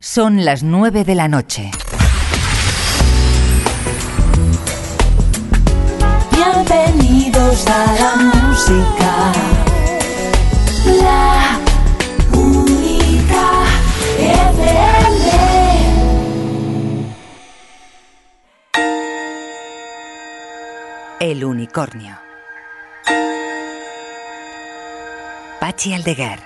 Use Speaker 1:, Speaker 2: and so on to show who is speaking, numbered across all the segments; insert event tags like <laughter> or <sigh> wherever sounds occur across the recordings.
Speaker 1: Son las nueve de la noche.
Speaker 2: Bienvenidos a la música. La única FM.
Speaker 1: El unicornio. Pachi Aldeguer.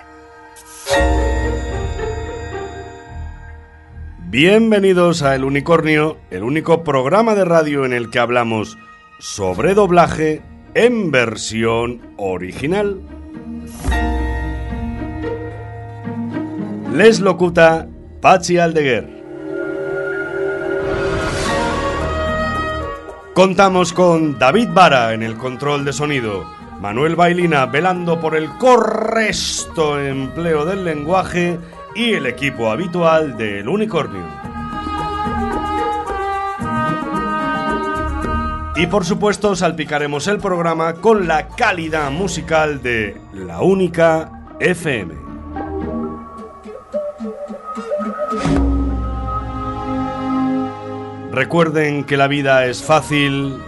Speaker 3: Bienvenidos a El Unicornio, el único programa de radio en el que hablamos sobre doblaje en versión original. Les locuta Pachi Aldeguer. Contamos con David Vara en el control de sonido, Manuel Bailina velando por el correcto empleo del lenguaje y el equipo habitual del Unicornio. Y por supuesto salpicaremos el programa con la calidad musical de La Única FM. Recuerden que la vida es fácil.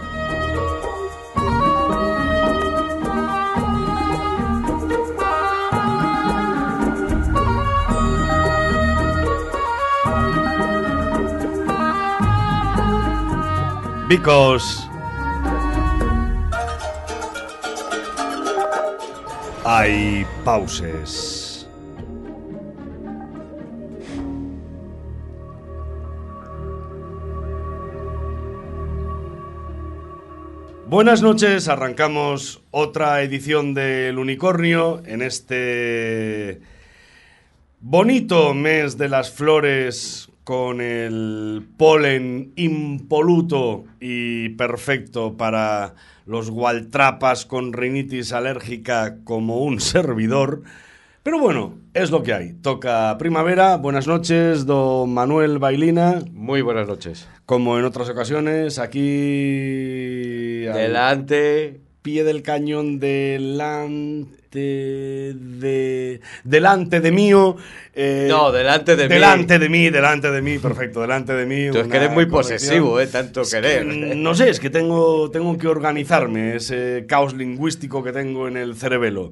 Speaker 3: Because hay pauses. Buenas noches, arrancamos otra edición del Unicornio en este bonito mes de las flores con el polen impoluto y perfecto para los gualtrapas con rinitis alérgica como un <laughs> servidor. Pero bueno, es lo que hay. Toca primavera. Buenas noches, don Manuel Bailina.
Speaker 4: Muy buenas noches.
Speaker 3: Como en otras ocasiones, aquí... al
Speaker 4: Delante.
Speaker 3: pie del cañón delante de delante de mío eh,
Speaker 4: No, delante de mí.
Speaker 3: delante de mí delante de mí perfecto delante de mí
Speaker 4: Tú es que eres muy posesivo, ¿eh? Tanto
Speaker 3: Es
Speaker 4: querer.
Speaker 3: mm, no sé es que tengo tengo que organizarme ese caos lingüístico que tengo en el cerebelo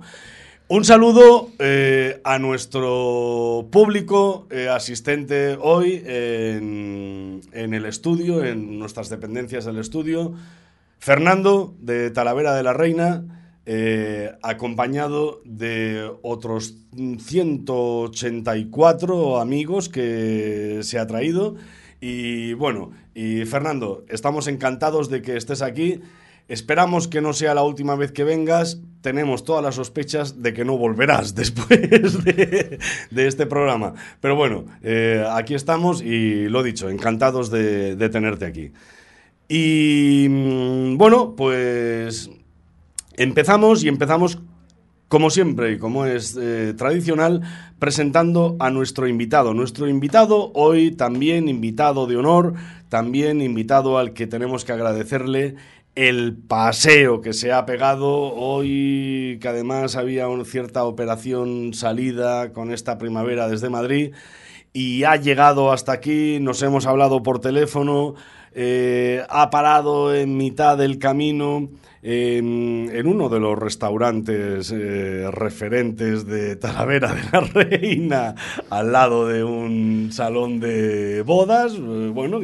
Speaker 3: un saludo eh, a nuestro público eh, asistente hoy en, en el estudio, en nuestras dependencias del estudio. Fernando, de Talavera de la Reina, eh, acompañado de otros 184 amigos que se ha traído. Y bueno, y Fernando, estamos encantados de que estés aquí. Esperamos que no sea la última vez que vengas. Tenemos todas las sospechas de que no volverás <laughs> después de, este programa. Pero bueno, eh, aquí estamos y lo dicho, encantados de, de tenerte aquí. Y mm, bueno, pues empezamos y empezamos como siempre y como es eh, tradicional, presentando a nuestro invitado. Nuestro invitado hoy también invitado de honor, también invitado al que tenemos que agradecerle el paseo que se ha pegado hoy, que además había una cierta operación salida con esta primavera desde Madrid y ha llegado hasta aquí, nos hemos hablado por teléfono, eh, ha parado en mitad del camino en, en uno de los restaurantes eh, referentes de Talavera de la <laughs> Reina, al lado de un salón de bodas, eh, bueno,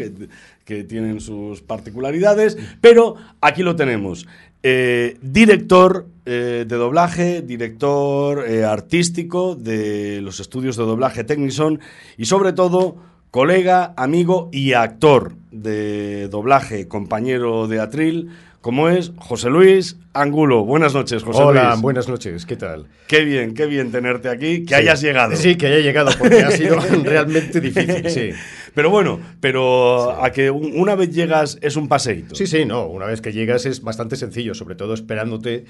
Speaker 3: que tienen sus particularidades, pero aquí lo tenemos. Eh, director eh, de doblaje, director eh, artístico de los estudios de doblaje Technison y sobre todo colega, amigo y actor de doblaje, compañero de Atril, como es José Luis Angulo. Buenas noches, José
Speaker 5: Hola,
Speaker 3: Luis.
Speaker 5: buenas noches, ¿qué tal?
Speaker 3: Qué bien, qué bien tenerte aquí, que
Speaker 5: Sí.
Speaker 3: hayas llegado.
Speaker 5: Sí, que haya llegado, porque ha <laughs> sido realmente difícil, sí.
Speaker 3: Pero bueno, pero a que un- una vez llegas es un paseíto.
Speaker 5: Sí, sí, no, una vez que llegas es bastante sencillo, sobre todo esperándote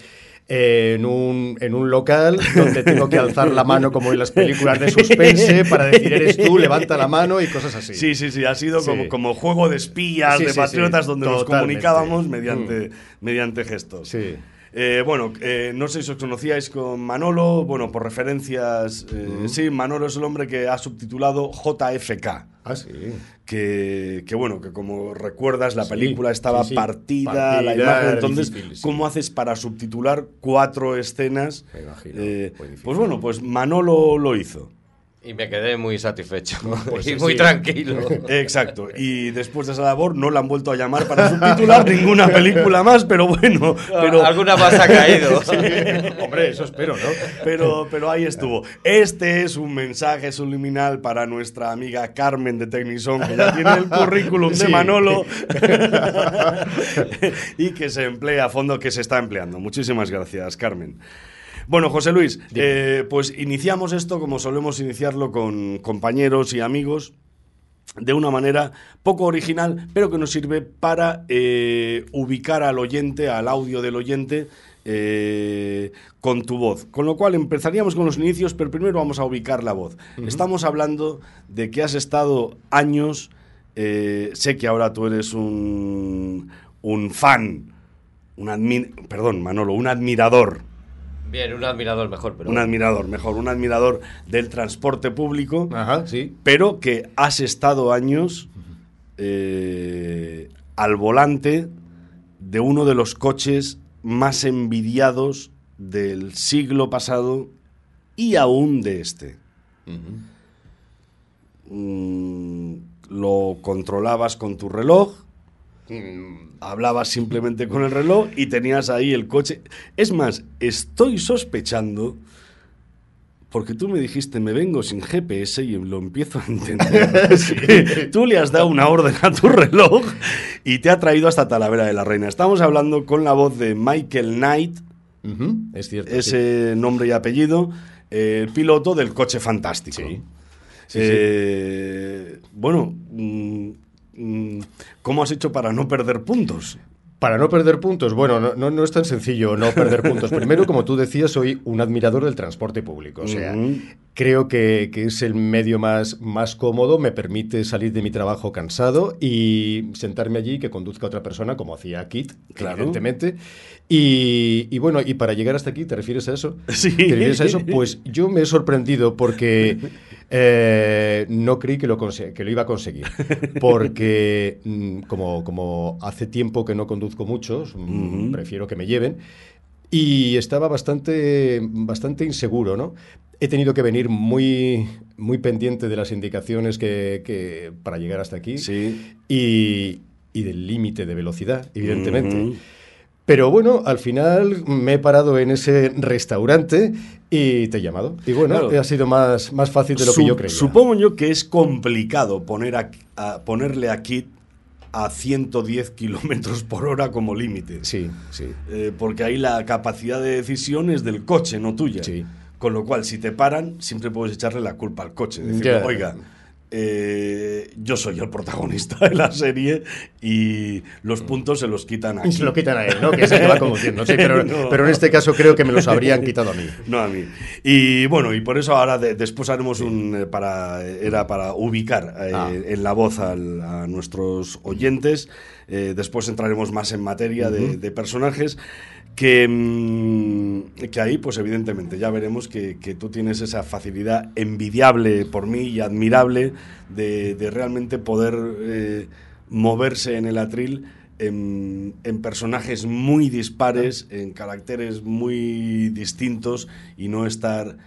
Speaker 5: en un, en un local donde tengo que alzar la mano como en las películas de suspense para decir eres tú, levanta la mano y cosas así.
Speaker 3: Sí, sí, sí, ha sido
Speaker 5: Sí.
Speaker 3: como, como juego de espías,
Speaker 5: Sí,
Speaker 3: de patriotas, donde nos comunicábamos mediante, mediante gestos.
Speaker 5: Sí.
Speaker 3: Eh, bueno, eh, no sé si os conocíais con Manolo, bueno, por referencias, eh, sí, Manolo es el hombre que ha subtitulado JFK.
Speaker 5: Ah, sí.
Speaker 3: Que, que, bueno, que como recuerdas, la
Speaker 5: Sí,
Speaker 3: película estaba
Speaker 5: sí, sí.
Speaker 3: partida,
Speaker 5: Partida,
Speaker 3: la imagen. Entonces,
Speaker 5: difícil.
Speaker 3: ¿cómo haces para subtitular cuatro escenas?
Speaker 5: Me imagino,
Speaker 3: Eh, pues bueno, pues Manolo lo hizo.
Speaker 4: Y me quedé muy satisfecho. <laughs>
Speaker 5: Pues
Speaker 4: y
Speaker 5: sí.
Speaker 4: muy tranquilo.
Speaker 3: Exacto. Y después de esa labor no la han vuelto a llamar para subtitular ninguna película más, pero bueno, pero,
Speaker 4: Alguna más ha caído. <laughs>
Speaker 5: Hombre, eso espero, ¿no?
Speaker 3: pero, pero ahí estuvo. Este es un mensaje subliminal para nuestra amiga Carmen de Technison, que ya tiene el currículum de
Speaker 5: Sí.
Speaker 3: Manolo <laughs> y que se emplea a fondo, que se está empleando. Muchísimas gracias, Carmen. Bueno, José Luis, eh, pues iniciamos esto como solemos iniciarlo con compañeros y amigos de una manera poco original, pero que nos sirve para eh, ubicar al oyente, al audio del oyente, eh, con tu voz. Con lo cual empezaríamos con los inicios, pero primero vamos a ubicar la voz. Estamos hablando de que has estado años, eh, sé que ahora tú eres un, un fan, un perdón, Manolo, un admirador
Speaker 4: Bien, un admirador mejor, pero.
Speaker 3: un admirador, mejor, un admirador del transporte público,
Speaker 5: Ajá, sí.
Speaker 3: pero que has estado años eh, al volante de uno de los coches más envidiados del siglo pasado y aún de este. Mm, lo controlabas con tu reloj, hablabas simplemente con el reloj y tenías ahí el coche. Es más, estoy sospechando, porque tú me dijiste, me vengo sin GPS y lo empiezo a entender. <laughs> Tú le has dado una orden a tu reloj y te ha traído hasta Talavera de la Reina. Estamos hablando con la voz de Michael Knight,
Speaker 5: Es cierto. sí.
Speaker 3: ese nombre y apellido, eh, el piloto del coche fantástico.
Speaker 5: Sí.
Speaker 3: Eh, Bueno, mm, mm, ¿cómo has hecho para no perder puntos?
Speaker 5: Para no perder puntos, bueno, no, no, no es tan sencillo no perder puntos. Primero, como tú decías, soy un admirador del transporte público. O sea, creo que, que es el medio más, más cómodo, me permite salir de mi trabajo cansado y sentarme allí y que conduzca otra persona, como hacía Kit,
Speaker 3: Claro.
Speaker 5: evidentemente. Y, y bueno, y para llegar hasta aquí, ¿te refieres a eso?
Speaker 3: Sí.
Speaker 5: ¿Te refieres a eso? <laughs> Pues yo me he sorprendido porque eh, no creí que lo, conse- que lo iba a conseguir. <laughs> Porque mm, como, como hace tiempo que no conduzco mucho, mm, prefiero que me lleven, y estaba bastante, bastante inseguro, ¿no? He tenido que venir muy, muy pendiente de las indicaciones que, que- para llegar hasta aquí
Speaker 3: Sí.
Speaker 5: y, y del límite de velocidad, evidentemente.
Speaker 3: Ujú.
Speaker 5: Pero bueno, al final me he parado en ese restaurante y te he llamado. Y bueno,
Speaker 3: Claro.
Speaker 5: ha sido más, más fácil de lo
Speaker 3: Su-
Speaker 5: que yo creía.
Speaker 3: Supongo yo que es complicado poner a, a- ponerle a Kit a 110 kilómetros por hora como límite.
Speaker 5: Sí, sí.
Speaker 3: Eh, porque ahí la capacidad de decisión es del coche, no tuya.
Speaker 5: Sí.
Speaker 3: Con lo cual, si te paran, siempre puedes echarle la culpa al coche. Decirle,
Speaker 5: Ya.
Speaker 3: oiga, eh, yo soy el protagonista de la serie y los puntos se los quitan a
Speaker 5: Y se lo quitan a él, ¿no? Que es el que va conduciendo. Sí, <laughs> pero,
Speaker 3: No.
Speaker 5: pero en este caso creo que me los habrían quitado a mí.
Speaker 3: No a mí. Y bueno, y por eso ahora de- después haremos un eh, para era para ubicar eh,
Speaker 5: Ah.
Speaker 3: en la voz al- a nuestros oyentes. Eh, después entraremos más en materia de, de personajes. Que, mm, que ahí, pues evidentemente, ya veremos que, que tú tienes esa facilidad envidiable por mí y admirable de, de realmente poder eh, moverse en el atril en, en personajes muy dispares, en caracteres muy distintos y no estar,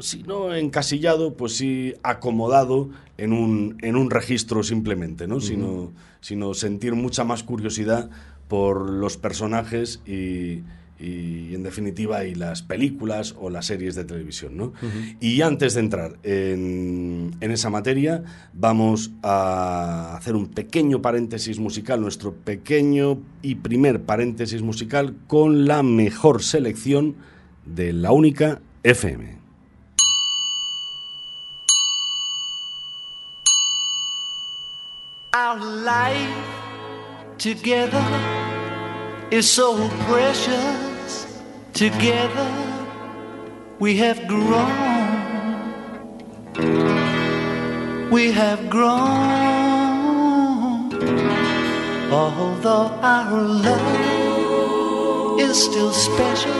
Speaker 3: si no encasillado, pues sí acomodado en un, en un registro simplemente, ¿no? sino, sino sentir mucha más curiosidad por los personajes y, y, en definitiva y las películas o las series de televisión. ¿no? Y antes de entrar en, en esa materia, vamos a hacer un pequeño paréntesis musical, nuestro pequeño y primer paréntesis musical con la mejor selección de la única FM.
Speaker 6: Our life together is so precious. Together we have grown. We have grown. Although our love is still special.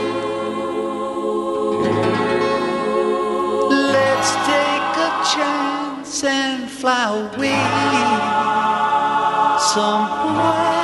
Speaker 6: Let's take a chance and fly away somewhere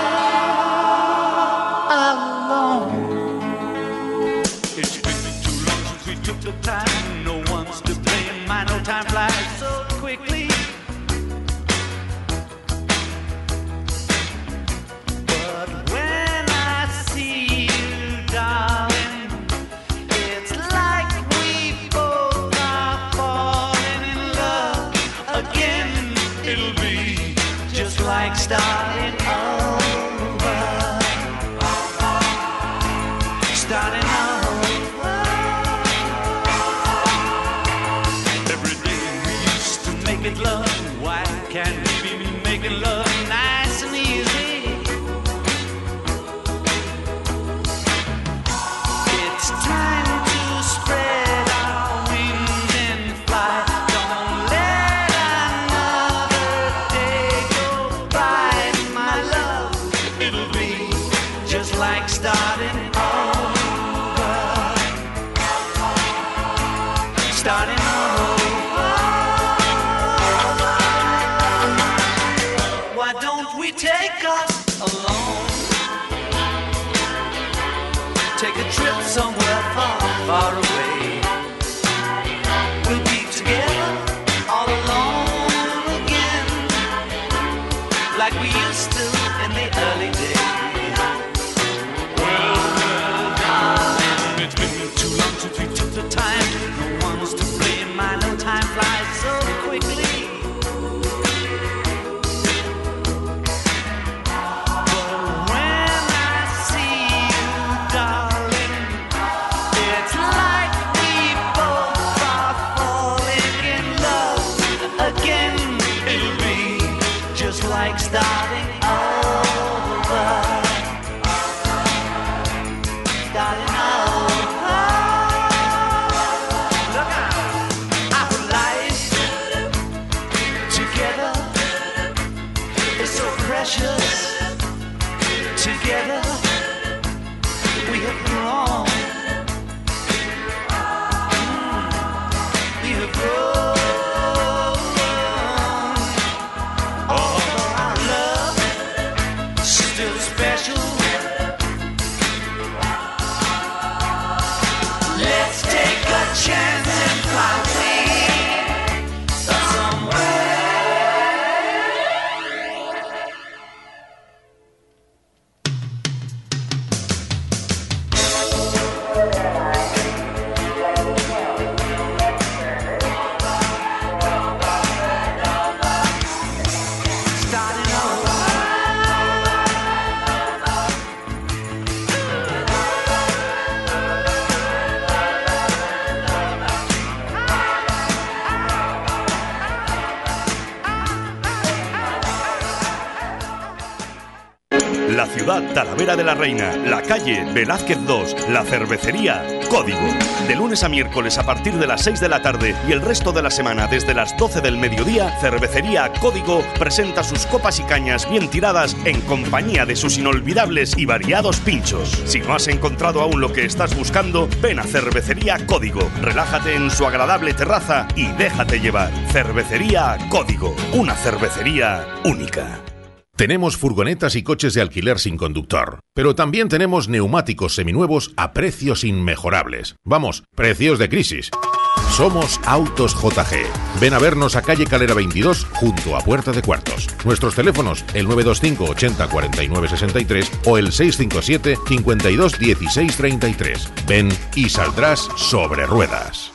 Speaker 6: take us alone? Take a trip somewhere far, far away. We'll be together all alone again, like we used to in the early days. Well, well, darling, it's been too long since we took the time. No one's to blame. I know time flies so quickly.
Speaker 3: Ciudad Talavera de la Reina, la calle Velázquez 2, la cervecería Código. De lunes a miércoles a partir de las 6 de la tarde y el resto de la semana desde las 12 del mediodía, Cervecería Código presenta sus copas y cañas bien tiradas en compañía de sus inolvidables y variados pinchos. Si no has encontrado aún lo que estás buscando, ven a Cervecería Código. Relájate en su agradable terraza y déjate llevar. Cervecería Código, una cervecería única.
Speaker 7: Tenemos furgonetas y coches de alquiler sin conductor, pero también tenemos neumáticos seminuevos a precios inmejorables. Vamos, precios de crisis. Somos Autos JG. Ven a vernos a calle Calera 22 junto a Puerta de Cuartos. Nuestros teléfonos el 925 80 49 63 o el 657 52 16 33. Ven y saldrás sobre ruedas.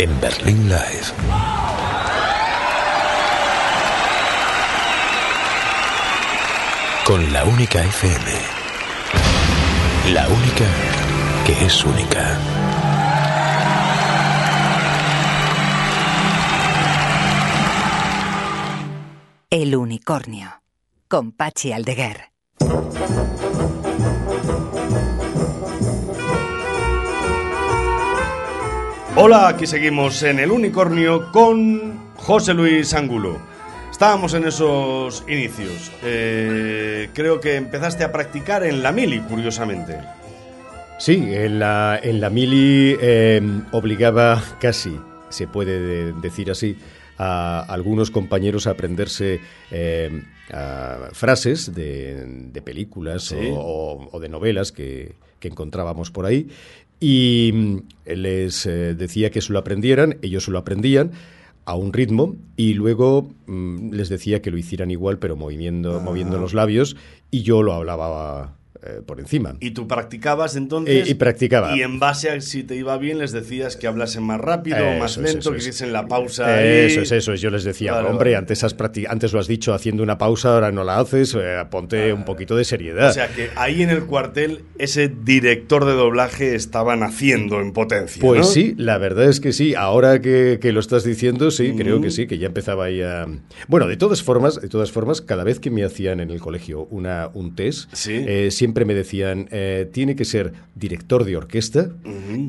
Speaker 8: En Berlín Live. Con la única FM. La única que es única.
Speaker 1: El unicornio. Con Pachi Aldeguer.
Speaker 3: Hola, aquí seguimos en El Unicornio con José Luis Angulo. Estábamos en esos inicios. Eh, creo que empezaste a practicar en la mili, curiosamente.
Speaker 5: Sí, en la, en la mili eh, obligaba casi, se puede de- decir así, a algunos compañeros a aprenderse eh, a frases de, de películas
Speaker 3: Sí.
Speaker 5: o, de novelas que, que encontrábamos por ahí y mm, les eh, decía que se lo aprendieran, ellos se lo aprendían a un ritmo y luego mm, les decía que lo hicieran igual pero moviendo, moviendo los labios y yo lo hablaba eh, por encima.
Speaker 3: Y tú practicabas entonces.
Speaker 5: Eh, y practicaba.
Speaker 3: Y en base a si te iba bien, les decías que hablasen más rápido o más
Speaker 5: Eso
Speaker 3: lento,
Speaker 5: eso
Speaker 3: que
Speaker 5: es.
Speaker 3: hiciesen la pausa.
Speaker 5: Eso es, eso es. Yo les decía, hombre, antes, has antes lo has dicho haciendo una pausa, ahora no la haces, eh, ponte un poquito de seriedad.
Speaker 3: O sea que ahí en el cuartel, ese director de doblaje estaba naciendo en potencia.
Speaker 5: Pues
Speaker 3: ¿no?
Speaker 5: sí, la verdad es que sí. Ahora que, que lo estás diciendo, sí, creo
Speaker 3: Mm.
Speaker 5: que sí, que ya empezaba ahí a... Bueno, de todas formas, de todas formas, cada vez que me hacían en el colegio una, un test,
Speaker 3: Sí.
Speaker 5: eh, siempre me decían, eh, tiene que ser director de orquesta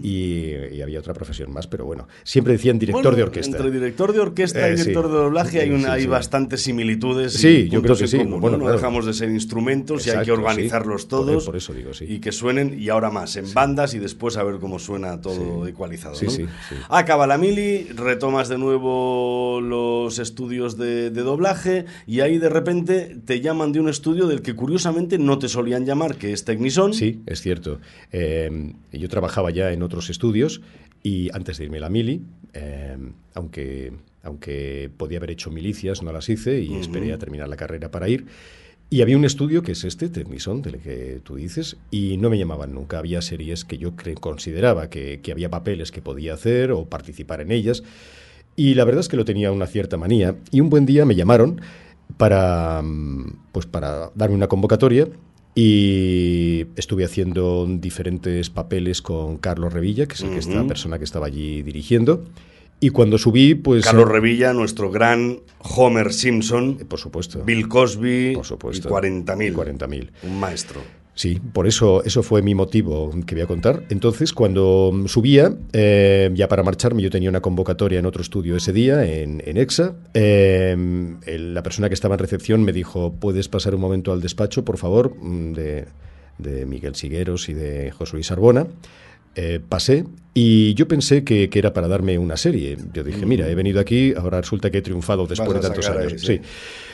Speaker 5: y, y había otra profesión más, pero bueno, siempre decían director
Speaker 3: Bueno,
Speaker 5: de orquesta.
Speaker 3: Entre director de orquesta y
Speaker 5: Eh, sí.
Speaker 3: director de doblaje hay,
Speaker 5: Sí,
Speaker 3: una,
Speaker 5: sí,
Speaker 3: hay bastantes similitudes. y
Speaker 5: Sí, yo creo que sí.
Speaker 3: común,
Speaker 5: Bueno,
Speaker 3: ¿no? Dejamos de ser instrumentos y hay que organizarlos.
Speaker 5: Por-
Speaker 3: todos.
Speaker 5: por eso digo, sí.
Speaker 3: Y que suenen, y ahora más, en bandas y después a ver cómo suena todo ecualizado. ¿no?
Speaker 5: sí, sí.
Speaker 3: Acaba la mili, retomas de nuevo los estudios de, de doblaje y ahí de repente te llaman de un estudio del que curiosamente no te solían llamar, que es Technison.
Speaker 5: Sí, es cierto. Eh, yo trabajaba ya en otros estudios y antes de irme a la mili, eh, aunque, aunque podía haber hecho milicias, no las hice y esperé a terminar la carrera para ir. Y había un estudio que es este, Technison, del que tú dices, y no me llamaban nunca. Había series que yo consideraba que, que había papeles que podía hacer o participar en ellas. Y la verdad es que lo tenía una cierta manía. Y un buen día me llamaron para, mm, pues para darme una convocatoria y estuve haciendo diferentes papeles con Carlos Revilla, que es el que esta persona que estaba allí dirigiendo. Y cuando subí, pues...
Speaker 3: Carlos
Speaker 5: eh,
Speaker 3: Revilla, nuestro gran Homer Simpson,
Speaker 5: Por supuesto.
Speaker 3: Bill Cosby
Speaker 5: Por supuesto.
Speaker 3: y 40.000.
Speaker 5: 40.000.
Speaker 3: Un maestro.
Speaker 5: Sí, por eso, eso fue mi motivo que voy a contar. Entonces, cuando mm, subía, eh, ya para marcharme, yo tenía una convocatoria en otro estudio ese día, en, en EXA. El- la persona que estaba en recepción me dijo, ¿puedes pasar un momento al despacho, por favor? mm, De, de Miguel Sigueros y de José Luis Arbona. Eh, pasé y yo pensé que, que era para darme una serie. Yo dije, mira, he venido aquí, ahora resulta que he triunfado después de tantos
Speaker 3: ahí,
Speaker 5: años.
Speaker 3: sí.
Speaker 5: sí.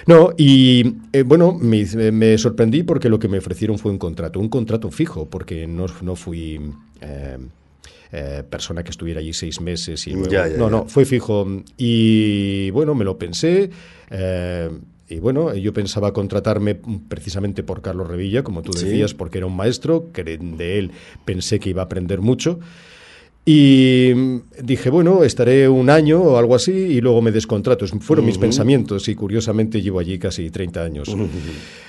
Speaker 5: No, y eh, bueno, me, me sorprendí porque lo que me ofrecieron fue un contrato, un contrato fijo, porque no, no fui eh, eh, persona que estuviera allí seis meses y luego-
Speaker 3: Ya, ya,
Speaker 5: no,
Speaker 3: ya.
Speaker 5: no, fue fijo. Y bueno, me lo pensé. eh, y bueno, yo pensaba contratarme precisamente por Carlos Revilla, como tú
Speaker 3: Sí.
Speaker 5: decías, porque era un maestro, que de él pensé que iba a aprender mucho. Y dije, bueno, estaré un año o algo así y luego me descontrato. Fueron mis pensamientos y curiosamente llevo allí casi 30 años.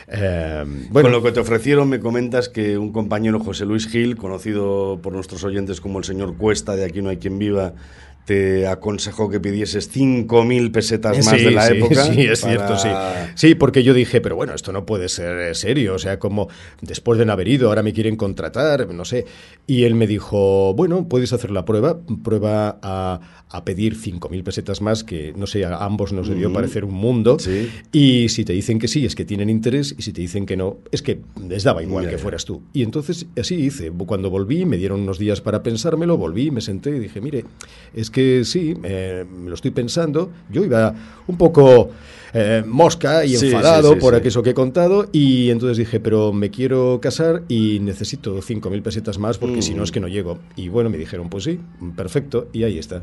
Speaker 5: Eh, bueno,
Speaker 3: Con lo que te ofrecieron, me comentas que un compañero, José Luis Gil, conocido por nuestros oyentes como el señor Cuesta, de Aquí no hay quien viva, te aconsejó que pidieses 5.000 pesetas más
Speaker 5: Sí,
Speaker 3: de la
Speaker 5: sí,
Speaker 3: época.
Speaker 5: Sí, es
Speaker 3: para-
Speaker 5: cierto, sí. Sí, porque yo dije, pero bueno, esto no puede ser eh, serio. O sea, como después de no haber ido, ahora me quieren contratar, no sé. Y él me dijo, bueno, puedes hacer la prueba. Prueba a, a pedir 5.000 pesetas más, que no sé, a ambos nos debió
Speaker 3: Ujú.
Speaker 5: parecer un mundo.
Speaker 3: Sí.
Speaker 5: Y si te dicen que sí, es que tienen interés. Y si te dicen que no, es que les daba igual que fueras tú. Y entonces así hice. Cuando volví, me dieron unos días para pensármelo, volví, me senté y dije, mire, es que sí, eh, me lo estoy pensando. Yo iba un poco eh, mosca y
Speaker 3: Sí,
Speaker 5: enfadado
Speaker 3: sí, sí,
Speaker 5: por aquello que he contado. Y entonces dije, pero me quiero casar y necesito 5.000 pesetas más porque si no es que no llego. Y bueno, me dijeron, pues sí, perfecto. Y ahí está.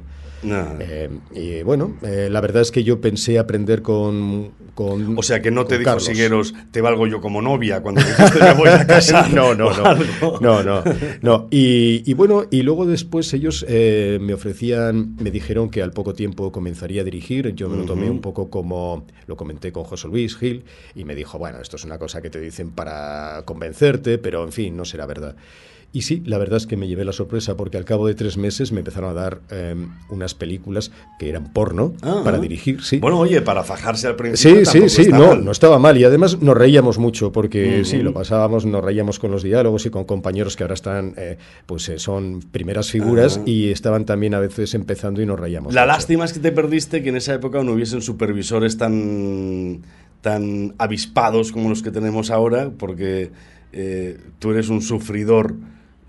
Speaker 5: Eh, y bueno, eh, la verdad es que yo pensé aprender con, con.
Speaker 3: O sea que no te dijo
Speaker 5: Carlos.
Speaker 3: Sigueros, te valgo yo como novia cuando dijiste me voy a <laughs> casar.
Speaker 5: no, no, no. <laughs> No, no, no. Y, y bueno, y luego después ellos me ofrecían, me dijeron que al poco tiempo comenzaría a dirigir. Yo me lo tomé un poco como, lo comenté con José Luis Gil, y me dijo, bueno, esto es una cosa que te dicen para convencerte, pero en fin, no será verdad. Y sí, la verdad es que me llevé la sorpresa porque al cabo de tres meses me empezaron a dar eh, unas películas que eran porno
Speaker 3: Ah,
Speaker 5: para
Speaker 3: ah.
Speaker 5: dirigir, sí.
Speaker 3: Bueno, oye, para fajarse al principio.
Speaker 5: Sí, sí, sí, no,
Speaker 3: mal.
Speaker 5: no estaba mal. Y además nos reíamos mucho porque sí, lo pasábamos, nos reíamos con los diálogos y con compañeros que ahora están, eh, pues eh, son primeras figuras
Speaker 3: Ah.
Speaker 5: y estaban también a veces empezando y nos reíamos.
Speaker 3: La
Speaker 5: mucho.
Speaker 3: lástima es que te perdiste que en esa época no hubiesen supervisores tan, tan avispados como los que tenemos ahora, porque eh, tú eres un sufridor,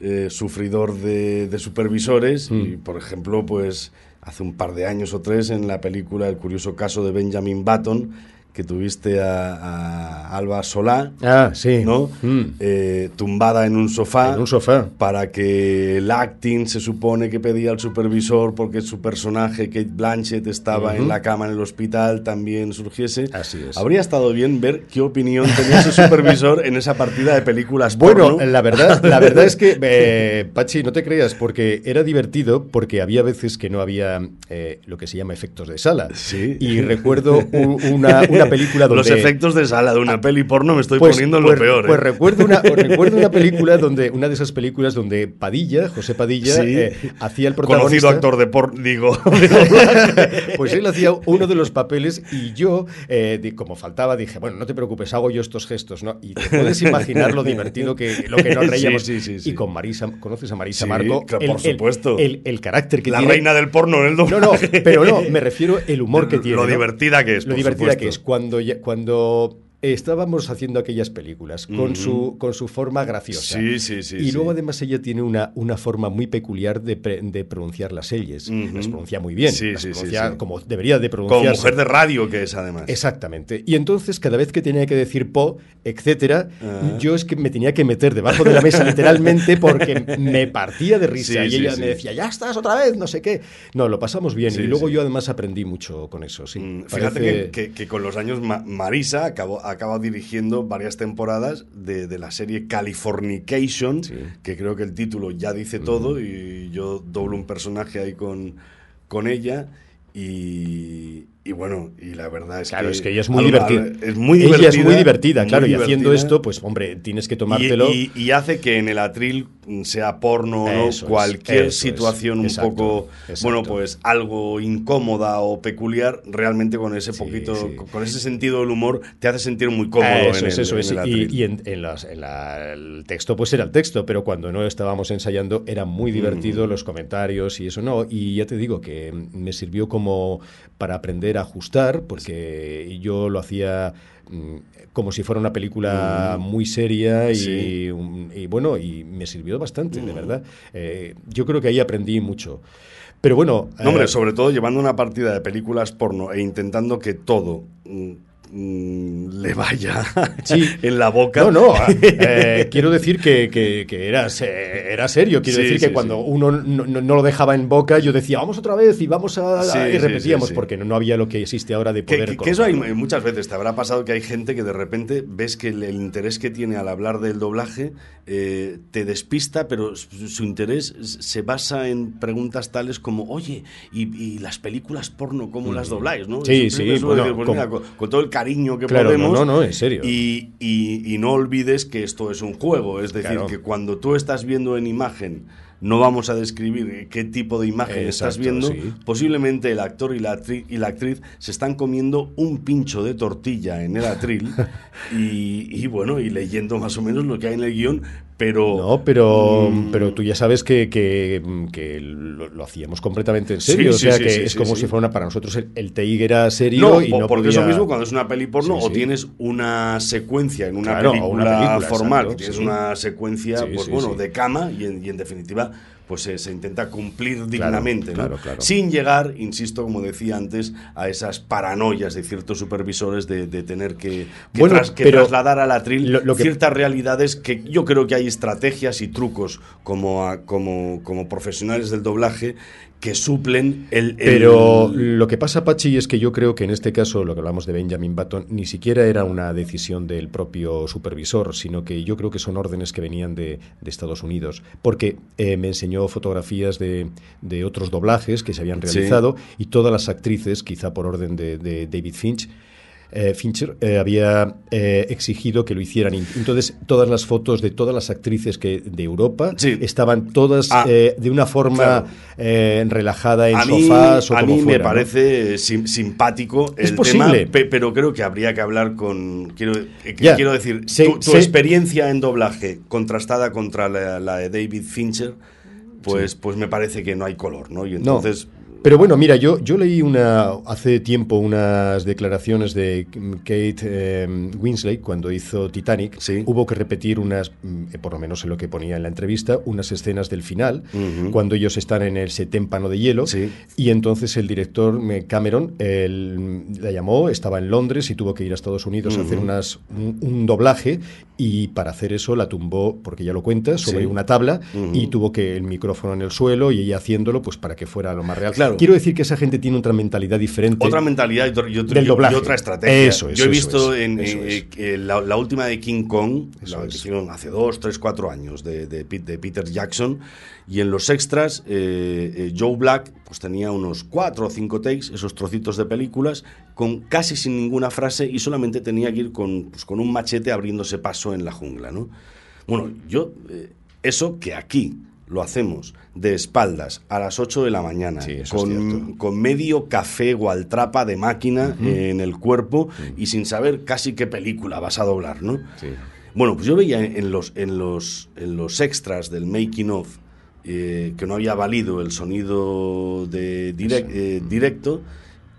Speaker 3: eh, sufridor de, de supervisores
Speaker 5: Mm.
Speaker 3: y, por ejemplo, pues hace un par de años o tres en la película El curioso caso de Benjamin Button, que tuviste a, a Alba Solá,
Speaker 5: Ah, sí.
Speaker 3: ¿no?
Speaker 5: Mm.
Speaker 3: Eh, tumbada en un sofá
Speaker 5: En un sofá.
Speaker 3: para que el acting se supone que pedía al supervisor porque su personaje, Kate Blanchett, estaba en la cama en el hospital, también surgiese.
Speaker 5: Así es.
Speaker 3: Habría estado bien ver qué opinión tenía ese supervisor en esa partida de películas
Speaker 5: Bueno,
Speaker 3: porno.
Speaker 5: la verdad, <laughs> la verdad es que, eh, Pachi, no te creas, porque era divertido, porque había veces que no había eh, lo que se llama efectos de sala.
Speaker 3: Sí.
Speaker 5: Y recuerdo una, <laughs> una película donde...
Speaker 3: Los efectos de sala de una peli porno me estoy
Speaker 5: Pues-
Speaker 3: poniendo en
Speaker 5: pues-
Speaker 3: lo peor. ¿eh?
Speaker 5: Pues recuerdo una, recuerdo una <laughs> película donde, una de esas películas donde Padilla, José Padilla,
Speaker 3: Sí.
Speaker 5: eh, hacía el protagonista.
Speaker 3: Conocido actor de porno, digo. <laughs>
Speaker 5: Pues él hacía uno de los papeles y yo, eh, como faltaba, dije, bueno, no te preocupes, hago yo estos gestos, ¿no? Y te puedes imaginar lo divertido que, lo que nos reíamos.
Speaker 3: sí, sí.
Speaker 5: Y con Marisa, ¿conoces a Marisa Marco?
Speaker 3: claro, por supuesto.
Speaker 5: El, el carácter que
Speaker 3: la
Speaker 5: tiene.
Speaker 3: reina del porno en el
Speaker 5: No, no,
Speaker 3: doblaje.
Speaker 5: pero no, me refiero el humor que tiene.
Speaker 3: Lo
Speaker 5: ¿no?
Speaker 3: divertida que es,
Speaker 5: Lo
Speaker 3: por
Speaker 5: divertida
Speaker 3: supuesto.
Speaker 5: que es. Cuando, cuando estábamos haciendo aquellas películas con, su, con su forma graciosa.
Speaker 3: Sí, sí, sí,
Speaker 5: Y
Speaker 3: sí.
Speaker 5: luego además ella tiene una, una forma muy peculiar de, pre- de pronunciar las L's.
Speaker 3: Ujú.
Speaker 5: Las pronuncia muy bien.
Speaker 3: Sí,
Speaker 5: las
Speaker 3: sí,
Speaker 5: pronuncia
Speaker 3: sí.
Speaker 5: como debería de
Speaker 3: Como
Speaker 5: pronunciarse.
Speaker 3: mujer de radio que es además.
Speaker 5: Exactamente. Y entonces, cada vez que tenía que decir po, etcétera,
Speaker 3: Ah.
Speaker 5: yo es que me tenía que meter debajo de la mesa literalmente porque me partía de risa. Y ella me decía, ya estás otra vez, no sé qué. No, lo pasamos bien. Y luego yo además aprendí mucho con eso. Sí.
Speaker 3: Mm, Fíjate que, que- que con los años Ma- Marisa acabó, acaba dirigiendo varias temporadas de, de la serie Californication,
Speaker 5: Sí.
Speaker 3: que creo que el título ya dice todo y yo doblo un personaje ahí con, con ella y, y bueno, y la verdad es
Speaker 5: Claro,
Speaker 3: que...
Speaker 5: es que ella es muy divertida.
Speaker 3: Es muy
Speaker 5: Ella
Speaker 3: divertida.
Speaker 5: es muy divertida, claro. y haciendo esto, pues hombre, tienes que tomártelo.
Speaker 3: Y, y hace que en el atril, mm, sea porno o no,
Speaker 5: Eso
Speaker 3: cualquier
Speaker 5: es.
Speaker 3: situación un
Speaker 5: Exacto,
Speaker 3: poco,
Speaker 5: exacto.
Speaker 3: bueno, pues algo incómoda o peculiar, realmente con ese poquito,
Speaker 5: sí.
Speaker 3: con ese sentido del humor, te hace sentir muy cómodo.
Speaker 5: eso
Speaker 3: en
Speaker 5: es,
Speaker 3: el-
Speaker 5: eso
Speaker 3: en
Speaker 5: es.
Speaker 3: el
Speaker 5: Y, en, en las- en la- el texto, pues era el texto, pero cuando no estábamos ensayando era muy divertido
Speaker 3: Mm.
Speaker 5: los comentarios y eso no. Y ya te digo que me sirvió como para aprender ajustar, porque yo lo hacía mm, como si fuera una película
Speaker 3: Mm.
Speaker 5: muy seria y,
Speaker 3: Sí.
Speaker 5: un- y bueno, y me sirvió bastante, de
Speaker 3: Mm.
Speaker 5: verdad. Eh, yo creo que ahí aprendí mucho. Pero bueno.
Speaker 3: No, hombre,
Speaker 5: eh,
Speaker 3: sobre todo llevando una partida de películas porno e intentando que todo le vaya
Speaker 5: Sí. <laughs>
Speaker 3: en la boca.
Speaker 5: No, no, <laughs> eh, quiero decir que, que- que era, se- era serio. Quiero
Speaker 3: Sí,
Speaker 5: decir que cuando uno no, lo dejaba en boca, yo decía, vamos otra vez y vamos a. Y repetíamos, porque no, no había lo que existe ahora de poder.
Speaker 3: que- que eso hay muchas veces, te habrá pasado que hay gente que de repente ves que el, el interés que tiene al hablar del doblaje eh, te despista, pero su, su interés se basa en preguntas tales como, oye, ¿y, y las películas porno cómo las dobláis? ¿no?
Speaker 5: Sí, sí, bueno,
Speaker 3: decir, pues
Speaker 5: con-
Speaker 3: mira, con, con todo el cariño que
Speaker 5: Claro,
Speaker 3: podemos.
Speaker 5: no, no, no, en serio.
Speaker 3: Y, y- y no olvides que esto es un juego, es decir,
Speaker 5: Claro.
Speaker 3: que cuando tú estás viendo en imagen, no vamos a describir qué tipo de imagen estás viendo,
Speaker 5: sí.
Speaker 3: posiblemente el actor y la, actriz, y la actriz se están comiendo un pincho de tortilla en el atril <laughs> y, y bueno, y leyendo más o menos lo que hay en el guion, pero...
Speaker 5: No, pero,
Speaker 3: Mm.
Speaker 5: pero tú ya sabes que, que, que lo, lo hacíamos completamente en serio.
Speaker 3: Sí,
Speaker 5: o sea
Speaker 3: sí,
Speaker 5: que
Speaker 3: sí,
Speaker 5: es como si fuera una. Para nosotros el, el TIG era serio
Speaker 3: No,
Speaker 5: y no
Speaker 3: porque
Speaker 5: podía-
Speaker 3: eso mismo cuando es una peli porno o tienes una secuencia en una,
Speaker 5: Claro,
Speaker 3: película,
Speaker 5: una película,
Speaker 3: formal,
Speaker 5: exacto,
Speaker 3: tienes una secuencia, pues bueno, de cama y en, y en definitiva pues se, se intenta cumplir dignamente, ¿no?
Speaker 5: claro, claro.
Speaker 3: sin llegar, insisto, como decía antes, a esas paranoias de ciertos supervisores de, de tener que, que
Speaker 5: Bueno,
Speaker 3: tras- que
Speaker 5: pero
Speaker 3: trasladar al atril
Speaker 5: lo- lo que-
Speaker 3: ciertas realidades que yo creo que hay estrategias y trucos como, a- como, como profesionales del doblaje que suplen el... el-
Speaker 5: Pero lo que pasa, Pachi, es que yo creo que en este caso, lo que hablamos de Benjamin Button, ni siquiera era una decisión del propio supervisor, sino que yo creo que son órdenes que venían de, de Estados Unidos. Porque eh, me enseñó fotografías de, de otros doblajes que se habían
Speaker 3: Sí.
Speaker 5: realizado y todas las actrices, quizá por orden de, de David Finch, eh, Fincher eh, había eh, exigido que lo hicieran. Entonces, todas las fotos de todas las actrices que de Europa
Speaker 3: Sí.
Speaker 5: estaban todas
Speaker 3: Ah,
Speaker 5: eh, de una forma
Speaker 3: claro.
Speaker 5: relajada en
Speaker 3: a mí,
Speaker 5: sofás o
Speaker 3: a
Speaker 5: como
Speaker 3: mí
Speaker 5: fuera,
Speaker 3: me
Speaker 5: ¿no?
Speaker 3: parece sim- simpático
Speaker 5: Es
Speaker 3: el
Speaker 5: posible.
Speaker 3: tema, pe- pero creo que habría que hablar con... Quiero, quiero decir, tu, experiencia en doblaje contrastada contra la, la de David Fincher, pues, pues me parece que no hay color, ¿no? Y
Speaker 5: No. Pero bueno, mira, yo, yo leí una hace tiempo unas declaraciones de Kate eh, Winslet cuando hizo Titanic.
Speaker 3: Sí.
Speaker 5: Hubo que repetir unas, mm, eh, por lo menos en lo que ponía en la entrevista, unas escenas del final, cuando ellos están en ese témpano de hielo.
Speaker 3: Sí.
Speaker 5: Y entonces el director eh, Cameron él, la llamó, estaba en Londres y tuvo que ir a Estados Unidos a hacer unas, un, un doblaje. Y para hacer eso la tumbó, porque ya lo cuenta, sobre
Speaker 3: Sí.
Speaker 5: una tabla y tuvo que el micrófono en el suelo y ella haciéndolo pues para que fuera lo más real.
Speaker 3: Claro.
Speaker 5: Quiero decir que esa gente tiene otra mentalidad diferente.
Speaker 3: Otra mentalidad y, y otro-
Speaker 5: Del doblaje.
Speaker 3: y otra estrategia.
Speaker 5: Eso es,
Speaker 3: Yo he
Speaker 5: eso
Speaker 3: visto
Speaker 5: es,
Speaker 3: en,
Speaker 5: eso
Speaker 3: eh, eh, la, la última de King Kong,
Speaker 5: Eso
Speaker 3: la que hicieron hace dos, tres, cuatro años, de, de de Peter Jackson, y en los extras, eh, eh, Joe Black pues tenía unos cuatro o cinco takes, esos trocitos de películas, con casi sin ninguna frase y solamente tenía que ir con, pues, con un machete abriéndose paso en la jungla, ¿no? Bueno, yo, eh, eso que aquí lo hacemos de espaldas a las 8 de la mañana,
Speaker 5: Sí,
Speaker 3: con, con medio café o altrapa de máquina eh, en el cuerpo y sin saber casi qué película vas a doblar, ¿no?
Speaker 5: Sí.
Speaker 3: Bueno, pues yo veía en los, en los, en los extras del making of eh, que no había valido el sonido de eh, directo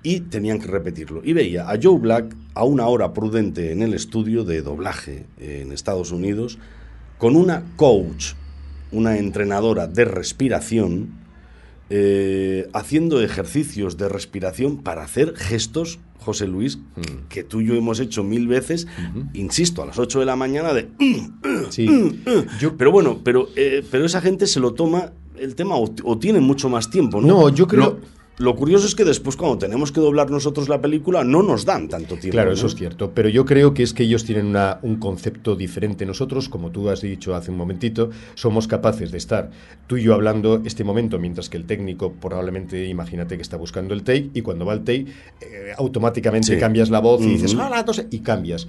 Speaker 3: y tenían que repetirlo. Y veía a Joe Black a una hora prudente en el estudio de doblaje en Estados Unidos con una coach, una entrenadora de respiración, eh, haciendo ejercicios de respiración para hacer gestos, José Luis, que tú y yo hemos hecho mil veces, insisto, a las 8 de la mañana de...
Speaker 5: Sí. Yo-
Speaker 3: Pero bueno, pero, eh, pero esa gente se lo toma el tema o, o tiene mucho más tiempo, ¿no?
Speaker 5: No, yo creo-
Speaker 3: Lo, lo curioso es que después cuando tenemos que doblar nosotros la película no nos dan tanto tiempo.
Speaker 5: Claro,
Speaker 3: ¿no?
Speaker 5: eso es cierto. Pero yo creo que es que ellos tienen una- un concepto diferente. Nosotros, como tú has dicho hace un momentito, somos capaces de estar tú y yo hablando este momento, mientras que el técnico probablemente, imagínate que está buscando el take, y cuando va el take, eh, automáticamente
Speaker 3: Sí.
Speaker 5: cambias la voz y dices, hola, sé", y cambias.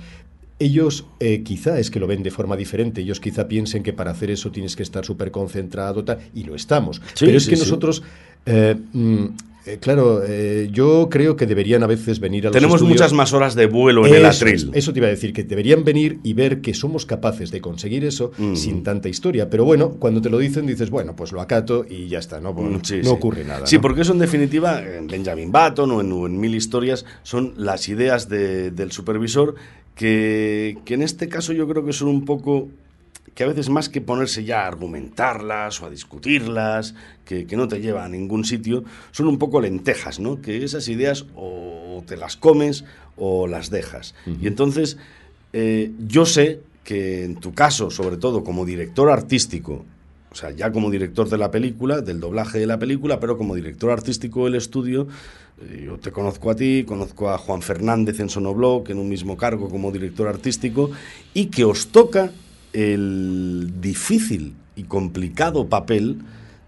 Speaker 5: Ellos eh, quizá es que lo ven de forma diferente, ellos quizá piensen que para hacer eso tienes que estar súper concentrado tal, y lo estamos.
Speaker 3: Sí,
Speaker 5: Pero es
Speaker 3: sí,
Speaker 5: que nosotros, eh, mm, eh, claro, eh, yo creo que deberían a veces venir a los
Speaker 3: Tenemos
Speaker 5: estudios-
Speaker 3: muchas más horas de vuelo en el atril.
Speaker 5: es, eso te iba a decir, que deberían venir y ver que somos capaces de conseguir eso
Speaker 3: Mm.
Speaker 5: sin tanta historia. Pero bueno, cuando te lo dicen, dices, bueno, pues lo acato y ya está, no, Bueno,
Speaker 3: Mm, sí,
Speaker 5: no
Speaker 3: sí.
Speaker 5: ocurre nada.
Speaker 3: Sí,
Speaker 5: ¿no?
Speaker 3: porque eso en definitiva, en Benjamin Button o en, o en mil historias, son las ideas de- del supervisor que, que en este caso yo creo que son un poco que a veces más que ponerse ya a argumentarlas o a discutirlas, que, que no te lleva a ningún sitio, son un poco lentejas, ¿no? Que esas ideas o te las comes o las dejas. Y entonces, eh, yo sé que en tu caso, sobre todo como director artístico, o sea, ya como director de la película, del doblaje de la película, pero como director artístico del estudio, eh, yo te conozco a ti, conozco a Juan Fernández en Sonobloc, en un mismo cargo como director artístico, y que os toca el difícil y complicado papel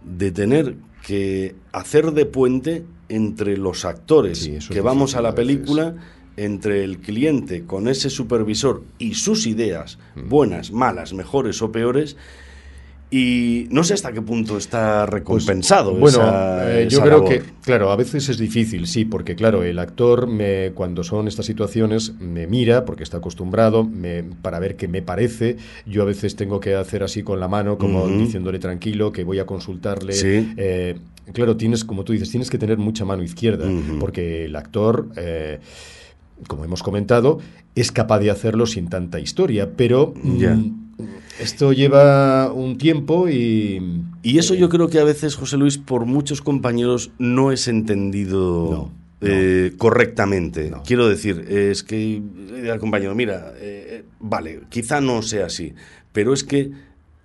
Speaker 3: de tener que hacer de puente entre los actores
Speaker 5: Sí,
Speaker 3: que vamos a la película, entre el cliente con ese supervisor y sus ideas, buenas, malas, mejores o peores, y no sé hasta qué punto está recompensado.
Speaker 5: Pues, bueno,
Speaker 3: esa-
Speaker 5: eh, yo
Speaker 3: esa
Speaker 5: creo
Speaker 3: labor.
Speaker 5: que, claro, a veces es difícil, sí, porque claro, el actor me, cuando son estas situaciones me mira, porque está acostumbrado, me, para ver qué me parece. Yo a veces tengo que hacer así con la mano, como diciéndole tranquilo, que voy a consultarle.
Speaker 3: Sí.
Speaker 5: Eh, claro, tienes, como tú dices, tienes que tener mucha mano izquierda, porque el actor... eh, como hemos comentado, es capaz de hacerlo sin tanta historia, pero mm. Esto lleva un tiempo y...
Speaker 3: Y eso yo creo que a veces, José Luis, por muchos compañeros no es entendido
Speaker 5: No,
Speaker 3: eh, correctamente.
Speaker 5: No.
Speaker 3: Quiero decir, es que digo al compañero, mira, eh, vale, quizá no sea así, pero es que,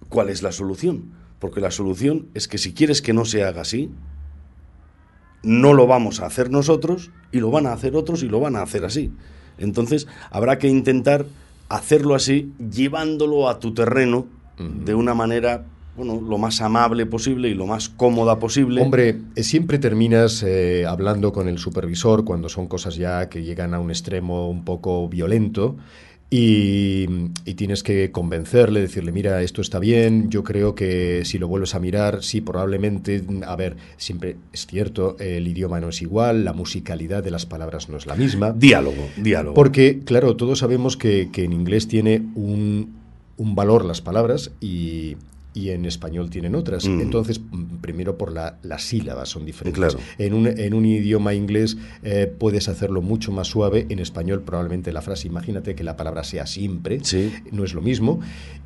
Speaker 3: ¿cuál es la solución? Porque la solución es que si quieres que no se haga así, no lo vamos a hacer nosotros y lo van a hacer otros y lo van a hacer así. Entonces habrá que intentar hacerlo así, llevándolo a tu terreno de una manera, bueno, lo más amable posible y lo más cómoda posible.
Speaker 5: Hombre, eh, siempre terminas eh, hablando con el supervisor cuando son cosas ya que llegan a un extremo un poco violento. Y, y tienes que convencerle, decirle, mira, esto está bien, yo creo que si lo vuelves a mirar, sí, probablemente, a ver, siempre es cierto, el idioma no es igual, la musicalidad de las palabras no es la misma.
Speaker 3: Diálogo, diálogo.
Speaker 5: Porque, claro, todos sabemos que, que en inglés tiene un, un valor las palabras y, y en español tienen otras.
Speaker 3: Mm.
Speaker 5: Entonces, mm, primero por la, las sílabas son diferentes.
Speaker 3: Claro.
Speaker 5: En, un, en un idioma inglés eh, puedes hacerlo mucho más suave, en español probablemente la frase, imagínate que la palabra sea siempre,
Speaker 3: Sí.
Speaker 5: no es lo mismo.